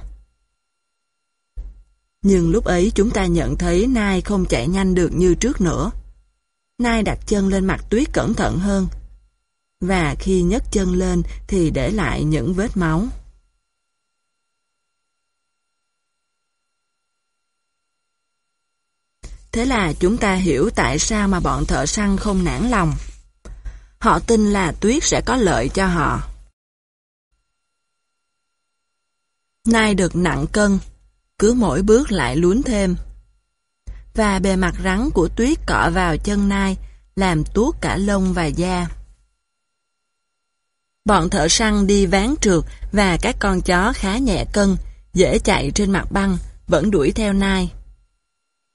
Nhưng lúc ấy chúng ta nhận thấy Nai không chạy nhanh được như trước nữa. Nai đặt chân lên mặt tuyết cẩn thận hơn. Và khi nhấc chân lên thì để lại những vết máu. Thế là chúng ta hiểu tại sao mà bọn thợ săn không nản lòng. Họ tin là tuyết sẽ có lợi cho họ. Nai được nặng cân, cứ mỗi bước lại lún thêm. Và bề mặt rắn của tuyết cọ vào chân nai, làm tuốt cả lông và da. Bọn thợ săn đi ván trượt và các con chó khá nhẹ cân, dễ chạy trên mặt băng, vẫn đuổi theo nai.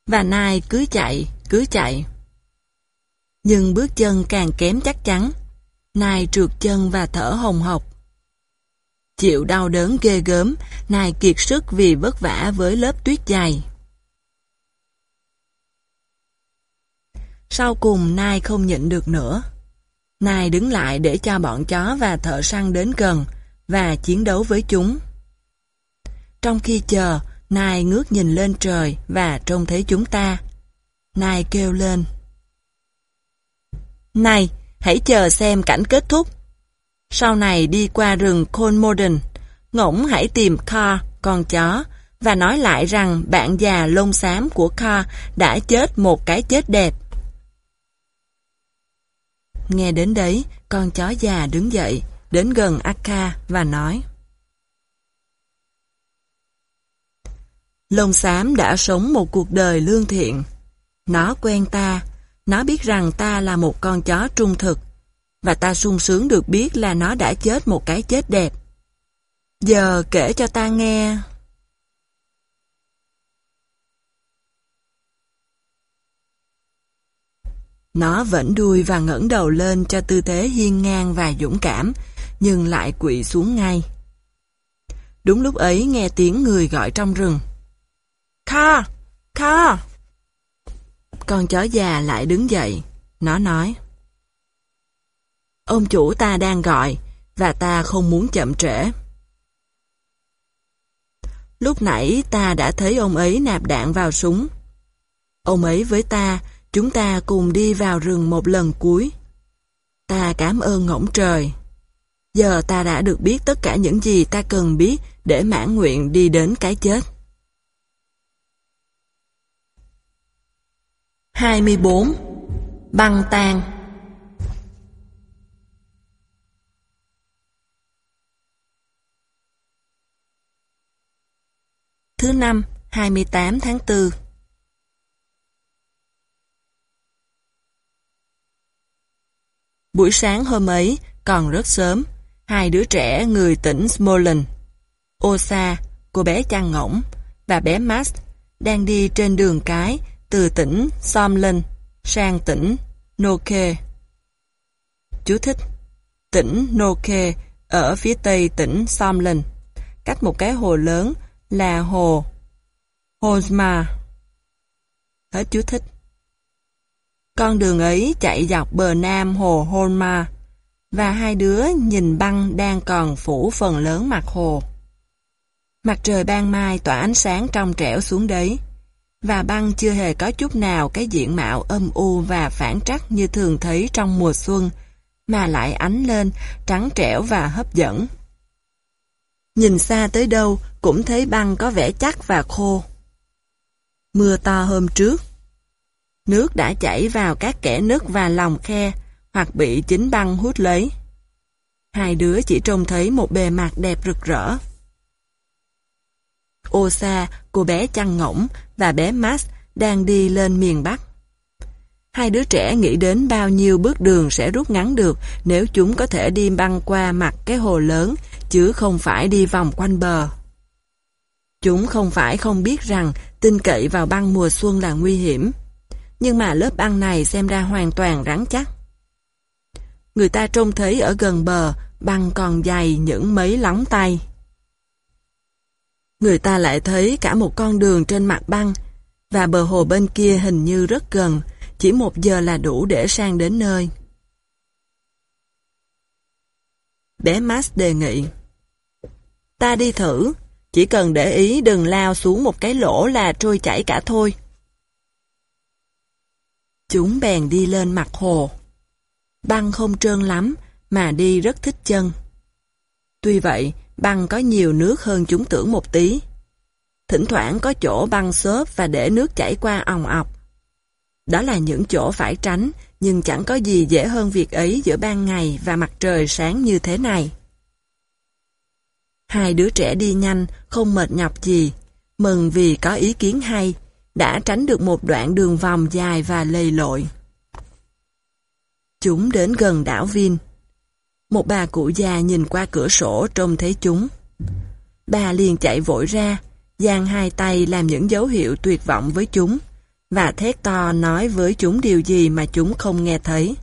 Và nai cứ chạy, cứ chạy. Nhưng bước chân càng kém chắc chắn. Nai trượt chân và thở hồng hộc. chịu đau đớn ghê gớm, nai kiệt sức vì vất vả với lớp tuyết dày. Sau cùng Nai không nhịn được nữa. Nai đứng lại để cho bọn chó và thợ săn đến gần và chiến đấu với chúng. Trong khi chờ, Nai ngước nhìn lên trời và trông thấy chúng ta. Nai kêu lên. Này, hãy chờ xem cảnh kết thúc. Sau này đi qua rừng Colmorden, ngỗng hãy tìm Carr, con chó, và nói lại rằng bạn già lông xám của Carr đã chết một cái chết đẹp. Nghe đến đấy, con chó già đứng dậy, đến gần Akka và nói. Lông xám đã sống một cuộc đời lương thiện. Nó quen ta, nó biết rằng ta là một con chó trung thực, và ta sung sướng được biết là nó đã chết một cái chết đẹp. Giờ kể cho ta nghe... Nó vẫn đuôi và ngẩng đầu lên cho tư thế hiên ngang và dũng cảm, nhưng lại quỵ xuống ngay. Đúng lúc ấy nghe tiếng người gọi trong rừng. Kha! Kha! Con chó già lại đứng dậy. Nó nói. Ông chủ ta đang gọi, và ta không muốn chậm trễ. Lúc nãy ta đã thấy ông ấy nạp đạn vào súng. Ông ấy với ta Chúng ta cùng đi vào rừng một lần cuối. Ta cảm ơn ngỗng trời. Giờ ta đã được biết tất cả những gì ta cần biết để mãn nguyện đi đến cái chết. 24. Băng tan Thứ năm, 28 tháng 4 Buổi sáng hôm ấy, còn rất sớm, hai đứa trẻ người tỉnh Smolensk, Osa, cô bé chăn ngỗng, và bé Max đang đi trên đường cái từ tỉnh Somlin sang tỉnh Noke. Chú thích Tỉnh Noke ở phía tây tỉnh Somlin, cách một cái hồ lớn là hồ Hosma. Hết chú thích. Con đường ấy chạy dọc bờ nam hồ Holma, và hai đứa nhìn băng đang còn phủ phần lớn mặt hồ. Mặt trời ban mai tỏa ánh sáng trong trẻo xuống đấy, và băng chưa hề có chút nào cái diện mạo âm u và phản trắc như thường thấy trong mùa xuân, mà lại ánh lên, trắng trẻo và hấp dẫn. Nhìn xa tới đâu cũng thấy băng có vẻ chắc và khô. Mưa to hôm trước, Nước đã chảy vào các kẽ nứt và lòng khe, hoặc bị chính băng hút lấy. Hai đứa chỉ trông thấy một bề mặt đẹp rực rỡ. Osa, cô bé chăn ngỗng và bé Max đang đi lên miền Bắc. Hai đứa trẻ nghĩ đến bao nhiêu bước đường sẽ rút ngắn được nếu chúng có thể đi băng qua mặt cái hồ lớn, chứ không phải đi vòng quanh bờ. Chúng không phải không biết rằng tin cậy vào băng mùa xuân là nguy hiểm nhưng mà lớp băng này xem ra hoàn toàn rắn chắc. Người ta trông thấy ở gần bờ, băng còn dày những mấy lóng tay. Người ta lại thấy cả một con đường trên mặt băng, và bờ hồ bên kia hình như rất gần, chỉ một giờ là đủ để sang đến nơi. Bé Max đề nghị. Ta đi thử, chỉ cần để ý đừng lao xuống một cái lỗ là trôi chảy cả thôi. Chúng bèn đi lên mặt hồ. Băng không trơn lắm, mà đi rất thích chân. Tuy vậy, băng có nhiều nước hơn chúng tưởng một tí. Thỉnh thoảng có chỗ băng xốp và để nước chảy qua òng ọc. Đó là những chỗ phải tránh, nhưng chẳng có gì dễ hơn việc ấy giữa ban ngày và mặt trời sáng như thế này. Hai đứa trẻ đi nhanh, không mệt nhọc gì, mừng vì có ý kiến hay, đã tránh được một đoạn đường vòng dài và lầy lội. Chúng đến gần đảo Vin. Một bà cụ già nhìn qua cửa sổ trông thấy chúng. Bà liền chạy vội ra, giang hai tay làm những dấu hiệu tuyệt vọng với chúng, và thét to nói với chúng điều gì mà chúng không nghe thấy.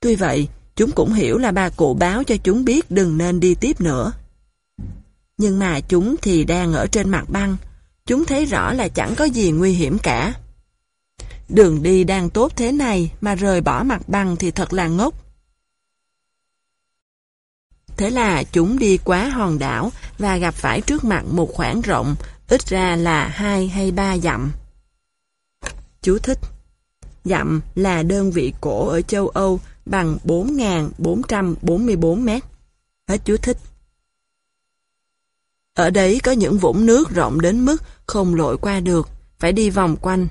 Tuy vậy, chúng cũng hiểu là bà cụ báo cho chúng biết đừng nên đi tiếp nữa. Nhưng mà chúng thì đang ở trên mặt băng. Chúng thấy rõ là chẳng có gì nguy hiểm cả. Đường đi đang tốt thế này mà rời bỏ mặt băng thì thật là ngốc. Thế là chúng đi quá hòn đảo và gặp phải trước mặt một khoảng rộng, ít ra là hai hay ba dặm. Chú thích Dặm là đơn vị cổ ở châu Âu bằng 4.444 mét. Hết chú thích. Ở đấy có những vũng nước rộng đến mức không lội qua được, phải đi vòng quanh.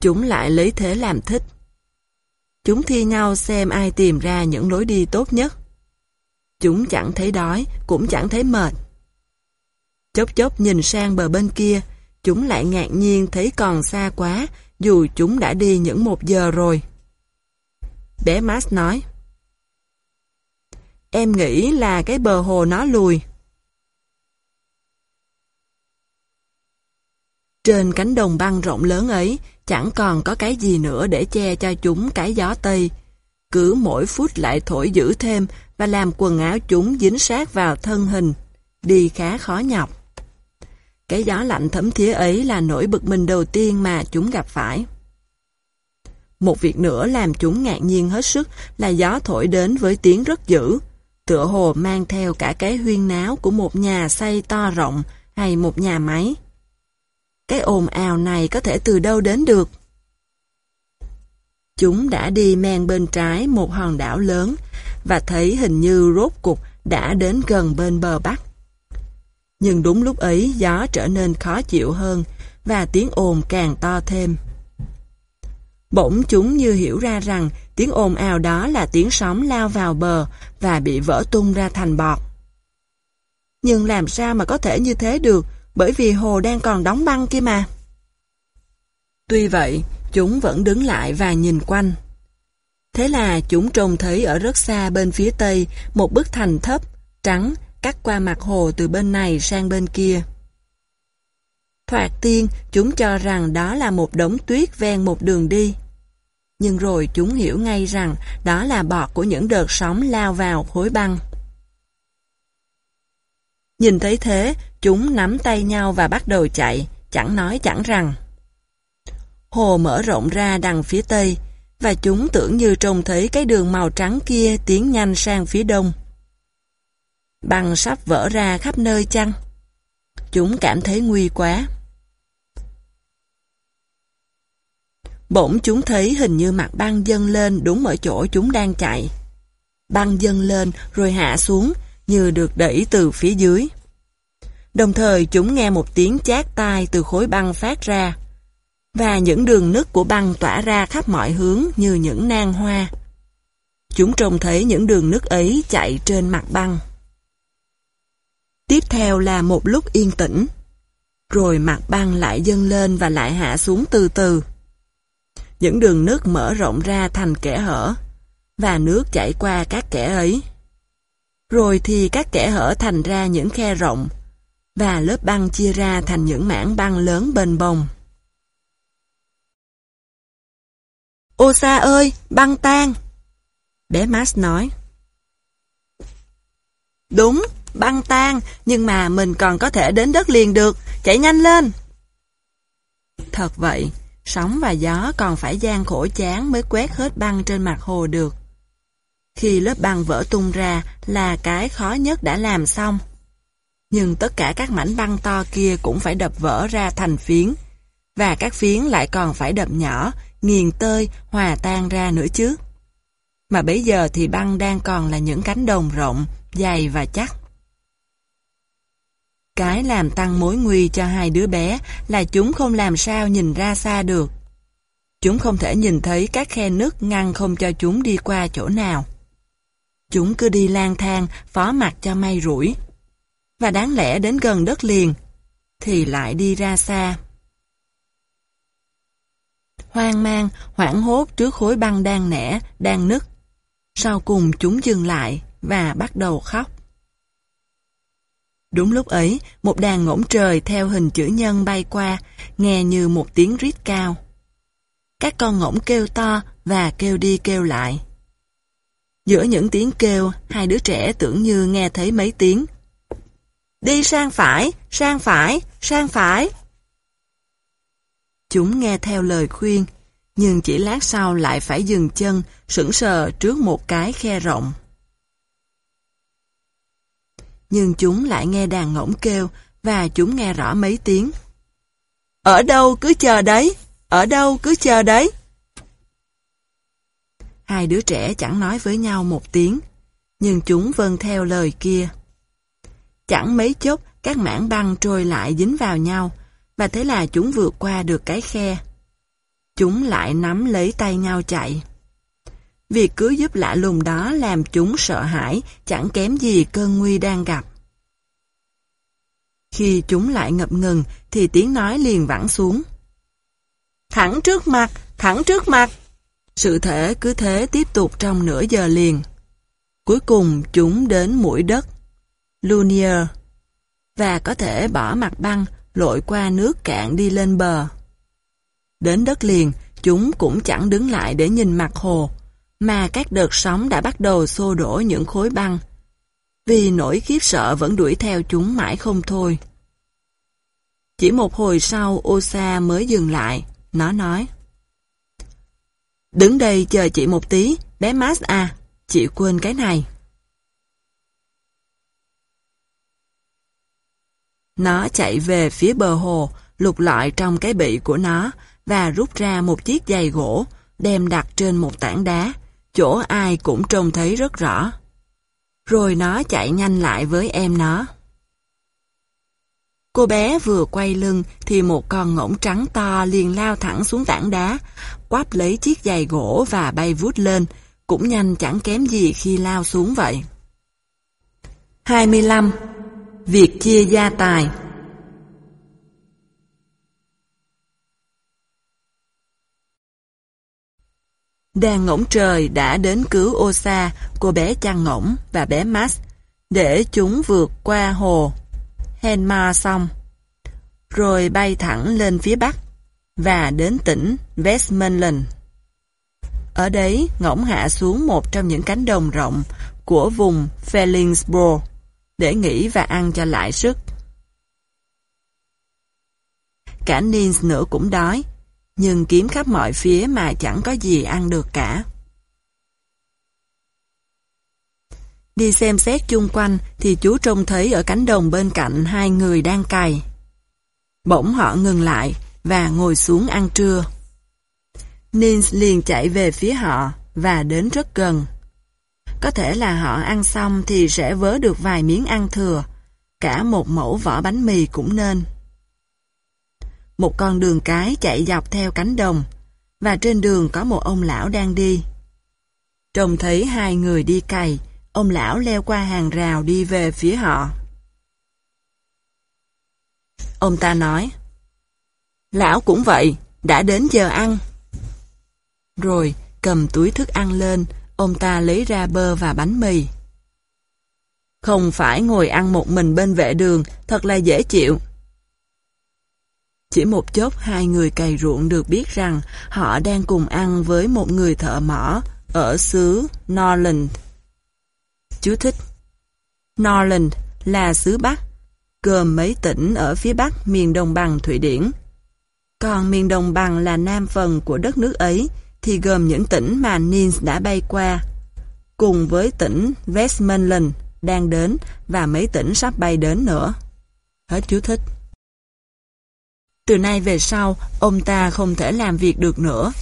Chúng lại lấy thế làm thích. Chúng thi nhau xem ai tìm ra những lối đi tốt nhất. Chúng chẳng thấy đói, cũng chẳng thấy mệt. Chốc chốc nhìn sang bờ bên kia, chúng lại ngạc nhiên thấy còn xa quá, dù chúng đã đi những một giờ rồi. Bé Max nói, Em nghĩ là cái bờ hồ nó lùi. Trên cánh đồng băng rộng lớn ấy, chẳng còn có cái gì nữa để che cho chúng cái gió Tây. Cứ mỗi phút lại thổi dữ thêm và làm quần áo chúng dính sát vào thân hình, đi khá khó nhọc. Cái gió lạnh thấm thía ấy là nỗi bực mình đầu tiên mà chúng gặp phải. Một việc nữa làm chúng ngạc nhiên hết sức là gió thổi đến với tiếng rất dữ, tựa hồ mang theo cả cái huyên náo của một nhà xây to rộng hay một nhà máy. Cái ồn ào này có thể từ đâu đến được? Chúng đã đi men bên trái một hòn đảo lớn và thấy hình như rốt cục đã đến gần bên bờ bắc. Nhưng đúng lúc ấy gió trở nên khó chịu hơn và tiếng ồn càng to thêm. Bỗng chúng như hiểu ra rằng tiếng ồn ào đó là tiếng sóng lao vào bờ và bị vỡ tung ra thành bọt. Nhưng làm sao mà có thể như thế được bởi vì hồ đang còn đóng băng kia mà. Tuy vậy, chúng vẫn đứng lại và nhìn quanh. Thế là chúng trông thấy ở rất xa bên phía tây một bức thành thấp, trắng, cắt qua mặt hồ từ bên này sang bên kia. Thoạt tiên, chúng cho rằng đó là một đống tuyết ven một đường đi. Nhưng rồi chúng hiểu ngay rằng đó là bọt của những đợt sóng lao vào khối băng. Nhìn thấy thế, chúng nắm tay nhau và bắt đầu chạy, chẳng nói chẳng rằng. Hồ mở rộng ra đằng phía tây, và chúng tưởng như trông thấy cái đường màu trắng kia tiến nhanh sang phía đông. Băng sắp vỡ ra khắp nơi chăng? Chúng cảm thấy nguy quá. Bỗng chúng thấy hình như mặt băng dâng lên đúng ở chỗ chúng đang chạy. Băng dâng lên rồi hạ xuống như được đẩy từ phía dưới. Đồng thời chúng nghe một tiếng chát tai từ khối băng phát ra và những đường nứt của băng tỏa ra khắp mọi hướng như những nang hoa. Chúng trông thấy những đường nứt ấy chạy trên mặt băng. Tiếp theo là một lúc yên tĩnh, rồi mặt băng lại dâng lên và lại hạ xuống từ từ. Những đường nước mở rộng ra thành kẽ hở, và nước chảy qua các kẽ ấy. Rồi thì các kẽ hở thành ra những khe rộng, và lớp băng chia ra thành những mảng băng lớn bền bồng. Ô xa ơi, băng tan! Bé Max nói. Đúng, băng tan, nhưng mà mình còn có thể đến đất liền được, chạy nhanh lên! Thật vậy, sóng và gió còn phải gian khổ chán mới quét hết băng trên mặt hồ được. Khi lớp băng vỡ tung ra là cái khó nhất đã làm xong. Nhưng tất cả các mảnh băng to kia cũng phải đập vỡ ra thành phiến, và các phiến lại còn phải đập nhỏ, nghiền tơi, hòa tan ra nữa chứ. Mà bây giờ thì băng đang còn là những cánh đồng rộng, dày và chắc. Cái làm tăng mối nguy cho hai đứa bé là chúng không làm sao nhìn ra xa được. Chúng không thể nhìn thấy các khe nứt ngăn không cho chúng đi qua chỗ nào. Chúng cứ đi lang thang, phó mặt cho may rủi. Và đáng lẽ đến gần đất liền, thì lại đi ra xa hoang mang, hoảng hốt trước khối băng đang nẻ, đang nứt. Sau cùng chúng dừng lại và bắt đầu khóc. Đúng lúc ấy, một đàn ngỗng trời theo hình chữ nhân bay qua, nghe như một tiếng rít cao. Các con ngỗng kêu to và kêu đi kêu lại. Giữa những tiếng kêu, hai đứa trẻ tưởng như nghe thấy mấy tiếng. Đi sang phải, sang phải, sang phải. Chúng nghe theo lời khuyên, nhưng chỉ lát sau lại phải dừng chân, sững sờ trước một cái khe rộng. Nhưng chúng lại nghe đàn ngỗng kêu, và chúng nghe rõ mấy tiếng. Ở đâu cứ chờ đấy, ở đâu cứ chờ đấy. Hai đứa trẻ chẳng nói với nhau một tiếng, nhưng chúng vâng theo lời kia. Chẳng mấy chốc, các mảng băng trôi lại dính vào nhau, và thế là chúng vượt qua được cái khe. Chúng lại nắm lấy tay nhau chạy. Việc cứu giúp lạ lùng đó làm chúng sợ hãi, chẳng kém gì cơn nguy đang gặp. Khi chúng lại ngập ngừng, thì tiếng nói liền vẳng xuống. Thẳng trước mặt, thẳng trước mặt. Sự thể cứ thế tiếp tục trong nửa giờ liền. Cuối cùng chúng đến mũi đất, Lunier, và có thể bỏ mặt băng, lội qua nước cạn đi lên bờ. Đến đất liền, chúng cũng chẳng đứng lại để nhìn mặt hồ, mà các đợt sóng đã bắt đầu xô đổ những khối băng, vì nỗi khiếp sợ vẫn đuổi theo chúng mãi không thôi. Chỉ một hồi sau Osa mới dừng lại, nó nói. Đứng đây chờ chị một tí, bé Max à, chị quên cái này. Nó chạy về phía bờ hồ, lục lọi trong cái bị của nó và rút ra một chiếc giày gỗ, đem đặt trên một tảng đá, chỗ ai cũng trông thấy rất rõ. Rồi nó chạy nhanh lại với em nó. Cô bé vừa quay lưng thì một con ngỗng trắng to liền lao thẳng xuống tảng đá, quắp lấy chiếc giày gỗ và bay vút lên, cũng nhanh chẳng kém gì khi lao xuống vậy. 25. Việc chia gia tài Đàn ngỗng trời đã đến cứu Osa, cô bé chăn ngỗng và bé Max, để chúng vượt qua hồ Henma xong, rồi bay thẳng lên phía bắc và đến tỉnh Westmoreland. Ở đấy, ngỗng hạ xuống một trong những cánh đồng rộng của vùng Fellingsborough để nghỉ và ăn cho lại sức. Cả Nins nữa cũng đói, nhưng kiếm khắp mọi phía mà chẳng có gì ăn được cả. Đi xem xét chung quanh thì chú trông thấy ở cánh đồng bên cạnh hai người đang cày. Bỗng họ ngừng lại và ngồi xuống ăn trưa. Nins liền chạy về phía họ và đến rất gần. Có thể là họ ăn xong thì sẽ vớ được vài miếng ăn thừa, cả một mẫu vỏ bánh mì cũng nên. Một con đường cái chạy dọc theo cánh đồng, và trên đường có một ông lão đang đi. Trông thấy hai người đi cày, ông lão leo qua hàng rào đi về phía họ. Ông ta nói, Lão cũng vậy, đã đến giờ ăn. Rồi, cầm túi thức ăn lên, ông ta lấy ra bơ và bánh mì. Không phải ngồi ăn một mình bên vệ đường, thật là dễ chịu. Chỉ một chốc hai người cày ruộng được biết rằng họ đang cùng ăn với một người thợ mỏ ở xứ Norland. Chú thích Norland là xứ Bắc, gồm mấy tỉnh ở phía Bắc miền đồng bằng Thụy Điển. Còn miền đồng bằng là nam phần của đất nước ấy, thì gồm những tỉnh mà Nins đã bay qua, cùng với tỉnh Westmoreland đang đến và mấy tỉnh sắp bay đến nữa. Hết chú thích. Từ nay về sau, ông ta không thể làm việc được nữa,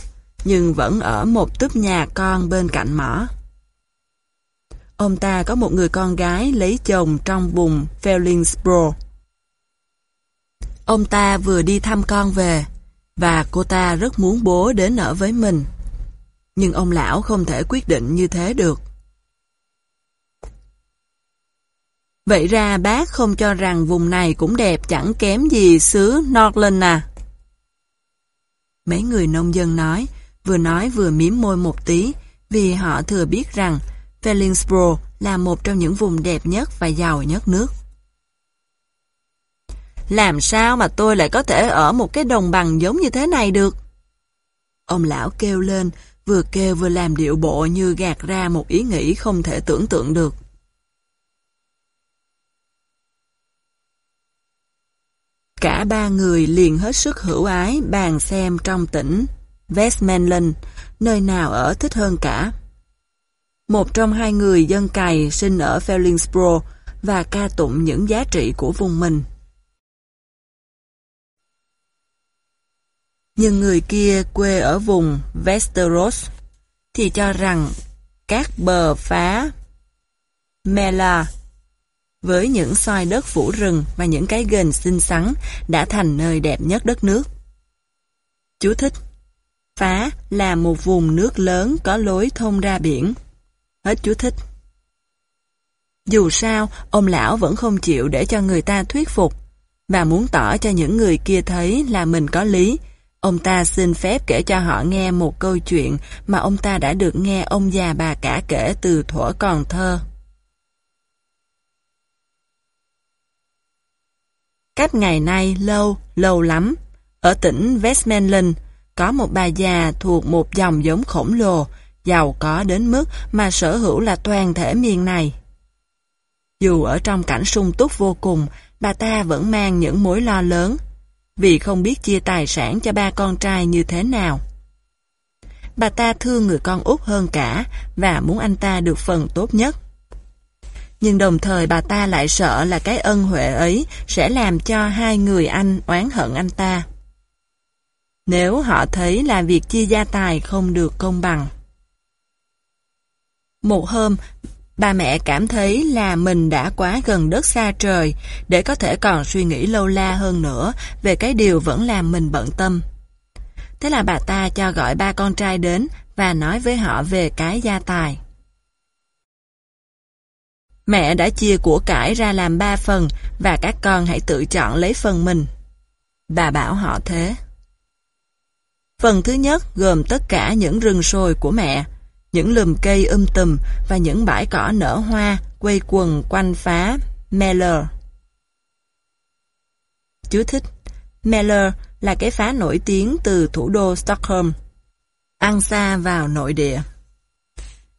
nhưng vẫn ở một túp nhà con bên cạnh mỏ. Ông ta có một người con gái lấy chồng trong vùng Fellingsborough. Ông ta vừa đi thăm con về, và cô ta rất muốn bố đến ở với mình. Nhưng ông lão không thể quyết định như thế được. Vậy ra bác không cho rằng vùng này cũng đẹp chẳng kém gì xứ Northland à? Mấy người nông dân nói, vừa nói vừa miếm môi một tí, vì họ thừa biết rằng Fellingsboro là một trong những vùng đẹp nhất và giàu nhất nước. Làm sao mà tôi lại có thể ở một cái đồng bằng giống như thế này được? Ông lão kêu lên, vừa kêu vừa làm điệu bộ như gạt ra một ý nghĩ không thể tưởng tượng được. Cả ba người liền hết sức hữu ái bàn xem trong tỉnh Westmanland, nơi nào ở thích hơn cả. Một trong hai người dân cày sinh ở Fellingsboro và ca tụng những giá trị của vùng mình. Nhưng người kia quê ở vùng Westeros thì cho rằng các bờ phá Mela với những xoài đất phủ rừng và những cái ghềnh xinh xắn đã thành nơi đẹp nhất đất nước. Chú thích Phá là một vùng nước lớn có lối thông ra biển. Hết chú thích. Dù sao, ông lão vẫn không chịu để cho người ta thuyết phục và muốn tỏ cho những người kia thấy là mình có lý. Ông ta xin phép kể cho họ nghe một câu chuyện mà ông ta đã được nghe ông già bà cả kể từ thuở còn thơ. Cách ngày nay lâu, lâu lắm, ở tỉnh Westmoreland có một bà già thuộc một dòng giống khổng lồ, giàu có đến mức mà sở hữu là toàn thể miền này. Dù ở trong cảnh sung túc vô cùng, bà ta vẫn mang những mối lo lớn, vì không biết chia tài sản cho ba con trai như thế nào. Bà ta thương người con út hơn cả và muốn anh ta được phần tốt nhất. Nhưng đồng thời bà ta lại sợ là cái ân huệ ấy sẽ làm cho hai người anh oán hận anh ta. Nếu họ thấy là việc chia gia tài không được công bằng. Một hôm, Ba mẹ cảm thấy là mình đã quá gần đất xa trời để có thể còn suy nghĩ lâu la hơn nữa về cái điều vẫn làm mình bận tâm. Thế là bà ta cho gọi ba con trai đến và nói với họ về cái gia tài. Mẹ đã chia của cải ra làm ba phần và các con hãy tự chọn lấy phần mình. Bà bảo họ thế. Phần thứ nhất gồm tất cả những rừng sồi của mẹ, những lùm cây um tùm và những bãi cỏ nở hoa quây quần quanh phá Meller. Chú thích Meller là cái phá nổi tiếng từ thủ đô Stockholm, ăn xa vào nội địa.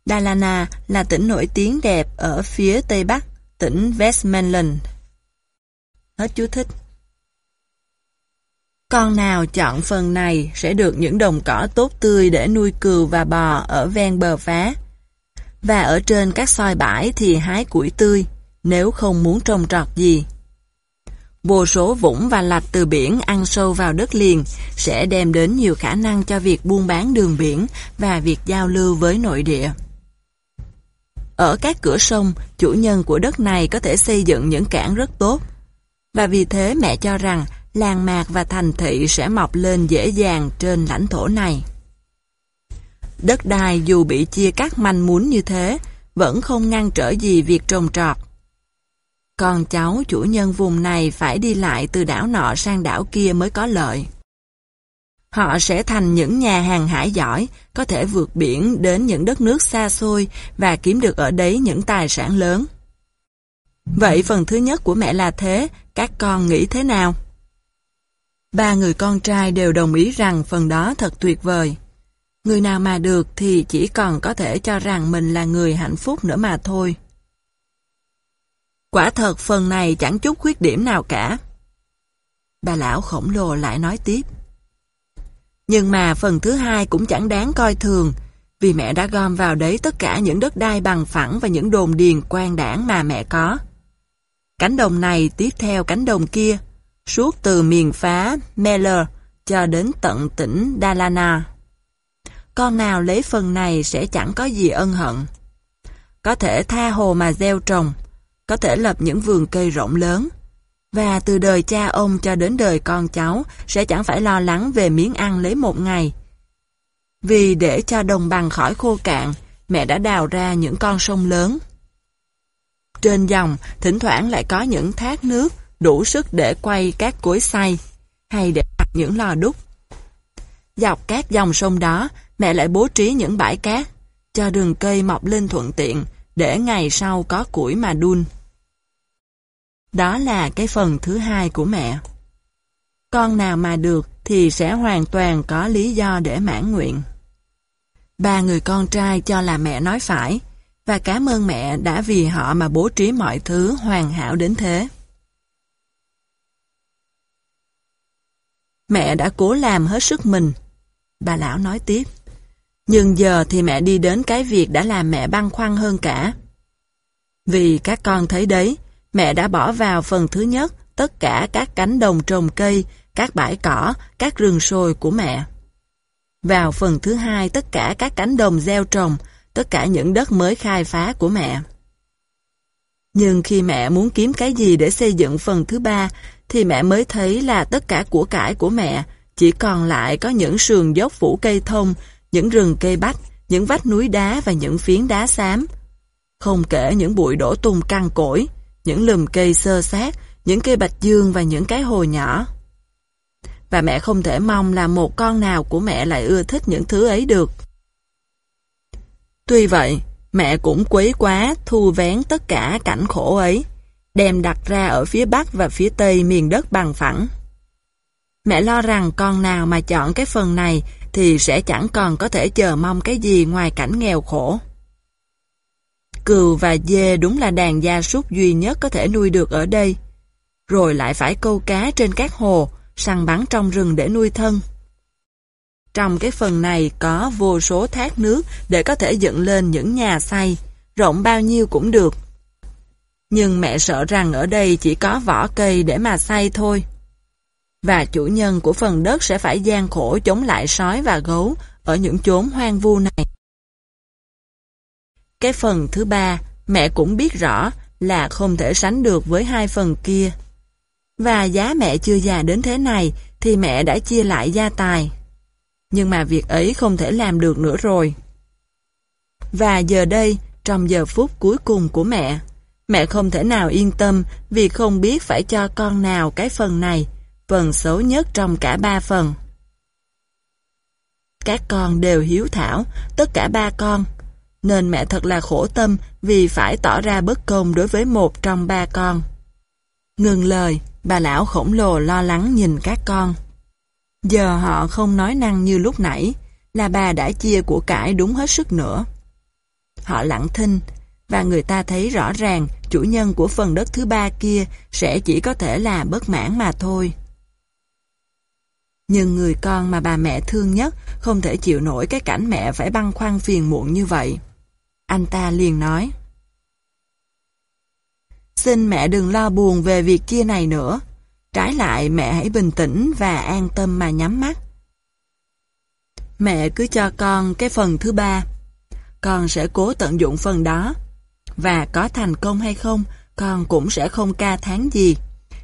Dalarna là tỉnh nổi tiếng đẹp ở phía tây bắc, tỉnh Westmanland. Hết chú thích. Con nào chọn phần này sẽ được những đồng cỏ tốt tươi để nuôi cừu và bò ở ven bờ phá. Và ở trên các soi bãi thì hái củi tươi, nếu không muốn trồng trọt gì. Vô số vũng và lạch từ biển ăn sâu vào đất liền sẽ đem đến nhiều khả năng cho việc buôn bán đường biển và việc giao lưu với nội địa. Ở các cửa sông, chủ nhân của đất này có thể xây dựng những cảng rất tốt. Và vì thế mẹ cho rằng làng mạc và thành thị sẽ mọc lên dễ dàng trên lãnh thổ này. Đất đai dù bị chia cắt manh muốn như thế, vẫn không ngăn trở gì việc trồng trọt. Con cháu chủ nhân vùng này phải đi lại từ đảo nọ sang đảo kia mới có lợi. Họ sẽ thành những nhà hàng hải giỏi, có thể vượt biển đến những đất nước xa xôi và kiếm được ở đấy những tài sản lớn. Vậy phần thứ nhất của mẹ là thế, các con nghĩ thế nào? Ba người con trai đều đồng ý rằng phần đó thật tuyệt vời. Người nào mà được thì chỉ còn có thể cho rằng mình là người hạnh phúc nữa mà thôi. Quả thật phần này chẳng chút khuyết điểm nào cả. Bà lão khổng lồ lại nói tiếp. Nhưng mà phần thứ hai cũng chẳng đáng coi thường, vì mẹ đã gom vào đấy tất cả những đất đai bằng phẳng và những đồn điền quan đảng mà mẹ có. Cánh đồng này tiếp theo cánh đồng kia, suốt từ miền phá Meller cho đến tận tỉnh Dalarna. Con nào lấy phần này sẽ chẳng có gì ân hận. Có thể tha hồ mà gieo trồng, có thể lập những vườn cây rộng lớn, và từ đời cha ông cho đến đời con cháu sẽ chẳng phải lo lắng về miếng ăn lấy một ngày. Vì để cho đồng bằng khỏi khô cạn, mẹ đã đào ra những con sông lớn. Trên dòng, thỉnh thoảng lại có những thác nước đủ sức để quay các cối xay, hay để đặt những lò đúc. Dọc các dòng sông đó, mẹ lại bố trí những bãi cát, cho đường cây mọc lên thuận tiện, để ngày sau có củi mà đun. Đó là cái phần thứ hai của mẹ. Con nào mà được thì sẽ hoàn toàn có lý do để mãn nguyện. Ba người con trai cho là mẹ nói phải, và cảm ơn mẹ đã vì họ mà bố trí mọi thứ hoàn hảo đến thế. Mẹ đã cố làm hết sức mình. Bà lão nói tiếp. Nhưng giờ thì mẹ đi đến cái việc đã làm mẹ băn khoăn hơn cả. Vì các con thấy đấy, mẹ đã bỏ vào phần thứ nhất tất cả các cánh đồng trồng cây, các bãi cỏ, các rừng sồi của mẹ. Vào phần thứ hai tất cả các cánh đồng gieo trồng, tất cả những đất mới khai phá của mẹ. Nhưng khi mẹ muốn kiếm cái gì để xây dựng phần thứ ba, thì mẹ mới thấy là tất cả của cải của mẹ chỉ còn lại có những sườn dốc phủ cây thông, những rừng cây bách, những vách núi đá và những phiến đá xám. Không kể những bụi đổ tung căng cỗi, những lùm cây sơ sát, những cây bạch dương và những cái hồ nhỏ. Và mẹ không thể mong là một con nào của mẹ lại ưa thích những thứ ấy được. Tuy vậy, mẹ cũng quấy quá thu vén tất cả cảnh khổ ấy, đem đặt ra ở phía bắc và phía tây miền đất bằng phẳng. Mẹ lo rằng con nào mà chọn cái phần này thì sẽ chẳng còn có thể chờ mong cái gì ngoài cảnh nghèo khổ. Cừu và dê đúng là đàn gia súc duy nhất có thể nuôi được ở đây. Rồi lại phải câu cá trên các hồ, săn bắn trong rừng để nuôi thân. Trong cái phần này có vô số thác nước để có thể dựng lên những nhà xây, rộng bao nhiêu cũng được. Nhưng mẹ sợ rằng ở đây chỉ có vỏ cây để mà xay thôi. Và chủ nhân của phần đất sẽ phải gian khổ chống lại sói và gấu ở những chốn hoang vu này. Cái phần thứ ba, mẹ cũng biết rõ là không thể sánh được với hai phần kia. Và giá mẹ chưa già đến thế này thì mẹ đã chia lại gia tài. Nhưng mà việc ấy không thể làm được nữa rồi. Và giờ đây, trong giờ phút cuối cùng của mẹ, mẹ không thể nào yên tâm vì không biết phải cho con nào cái phần này, phần xấu nhất trong cả ba phần. Các con đều hiếu thảo, tất cả ba con, nên mẹ thật là khổ tâm vì phải tỏ ra bất công đối với một trong ba con. Ngừng lời, bà lão khổng lồ lo lắng nhìn các con. Giờ họ không nói năng như lúc nãy, là bà đã chia của cải đúng hết sức nữa. Họ lặng thinh, và người ta thấy rõ ràng, chủ nhân của phần đất thứ ba kia sẽ chỉ có thể là bất mãn mà thôi. Nhưng người con mà bà mẹ thương nhất không thể chịu nổi cái cảnh mẹ phải băn khoăn phiền muộn như vậy. Anh ta liền nói. Xin mẹ đừng lo buồn về việc chia này nữa. Trái lại, mẹ hãy bình tĩnh và an tâm mà nhắm mắt. Mẹ cứ cho con cái phần thứ ba. Con sẽ cố tận dụng phần đó. Và có thành công hay không, con cũng sẽ không ca tháng gì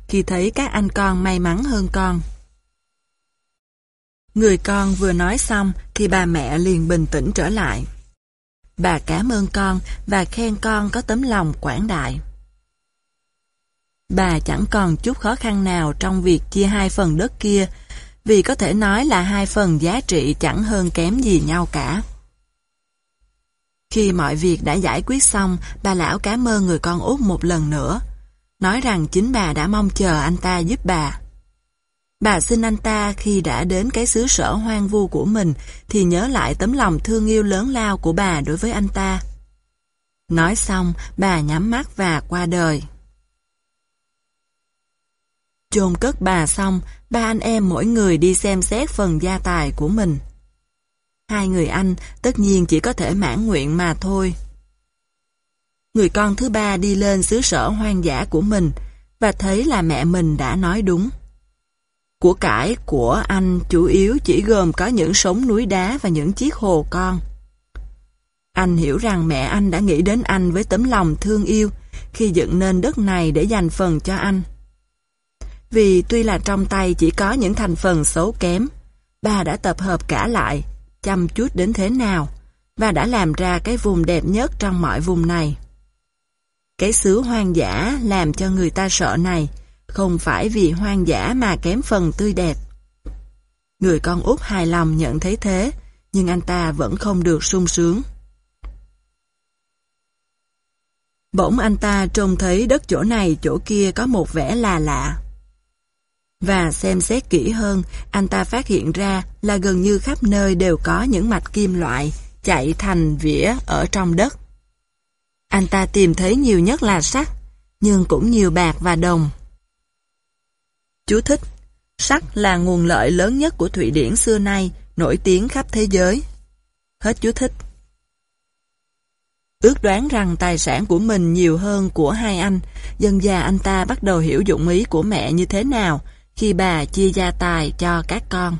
khi thấy các anh con may mắn hơn con. Người con vừa nói xong thì bà mẹ liền bình tĩnh trở lại. Bà cảm ơn con và khen con có tấm lòng quảng đại. Bà chẳng còn chút khó khăn nào trong việc chia hai phần đất kia, vì có thể nói là hai phần giá trị chẳng hơn kém gì nhau cả. Khi mọi việc đã giải quyết xong, bà lão cảm ơn người con út một lần nữa, nói rằng chính bà đã mong chờ anh ta giúp bà. Bà xin anh ta khi đã đến cái xứ sở hoang vu của mình thì nhớ lại tấm lòng thương yêu lớn lao của bà đối với anh ta. Nói xong, bà nhắm mắt và qua đời. Chôn cất bà xong, ba anh em mỗi người đi xem xét phần gia tài của mình. Hai người anh tất nhiên chỉ có thể mãn nguyện mà thôi. Người con thứ ba đi lên xứ sở hoang dã của mình và thấy là mẹ mình đã nói đúng. Của cải của anh chủ yếu chỉ gồm có những sống núi đá và những chiếc hồ con. Anh hiểu rằng mẹ anh đã nghĩ đến anh với tấm lòng thương yêu khi dựng nên đất này để dành phần cho anh. Vì tuy là trong tay chỉ có những thành phần xấu kém, bà đã tập hợp cả lại, chăm chút đến thế nào, và đã làm ra cái vùng đẹp nhất trong mọi vùng này. Cái xứ hoang dã làm cho người ta sợ này, không phải vì hoang dã mà kém phần tươi đẹp. Người con út hài lòng nhận thấy thế, nhưng anh ta vẫn không được sung sướng. Bỗng anh ta trông thấy đất chỗ này chỗ kia có một vẻ là lạ. Và xem xét kỹ hơn, anh ta phát hiện ra là gần như khắp nơi đều có những mạch kim loại chạy thành vỉa ở trong đất. Anh ta tìm thấy nhiều nhất là sắt, nhưng cũng nhiều bạc và đồng. Chú thích Sắt là nguồn lợi lớn nhất của Thụy Điển xưa nay, nổi tiếng khắp thế giới. Hết chú thích. Ước đoán rằng tài sản của mình nhiều hơn của hai anh, dần già anh ta bắt đầu hiểu dụng ý của mẹ như thế nào khi bà chia gia tài cho các con.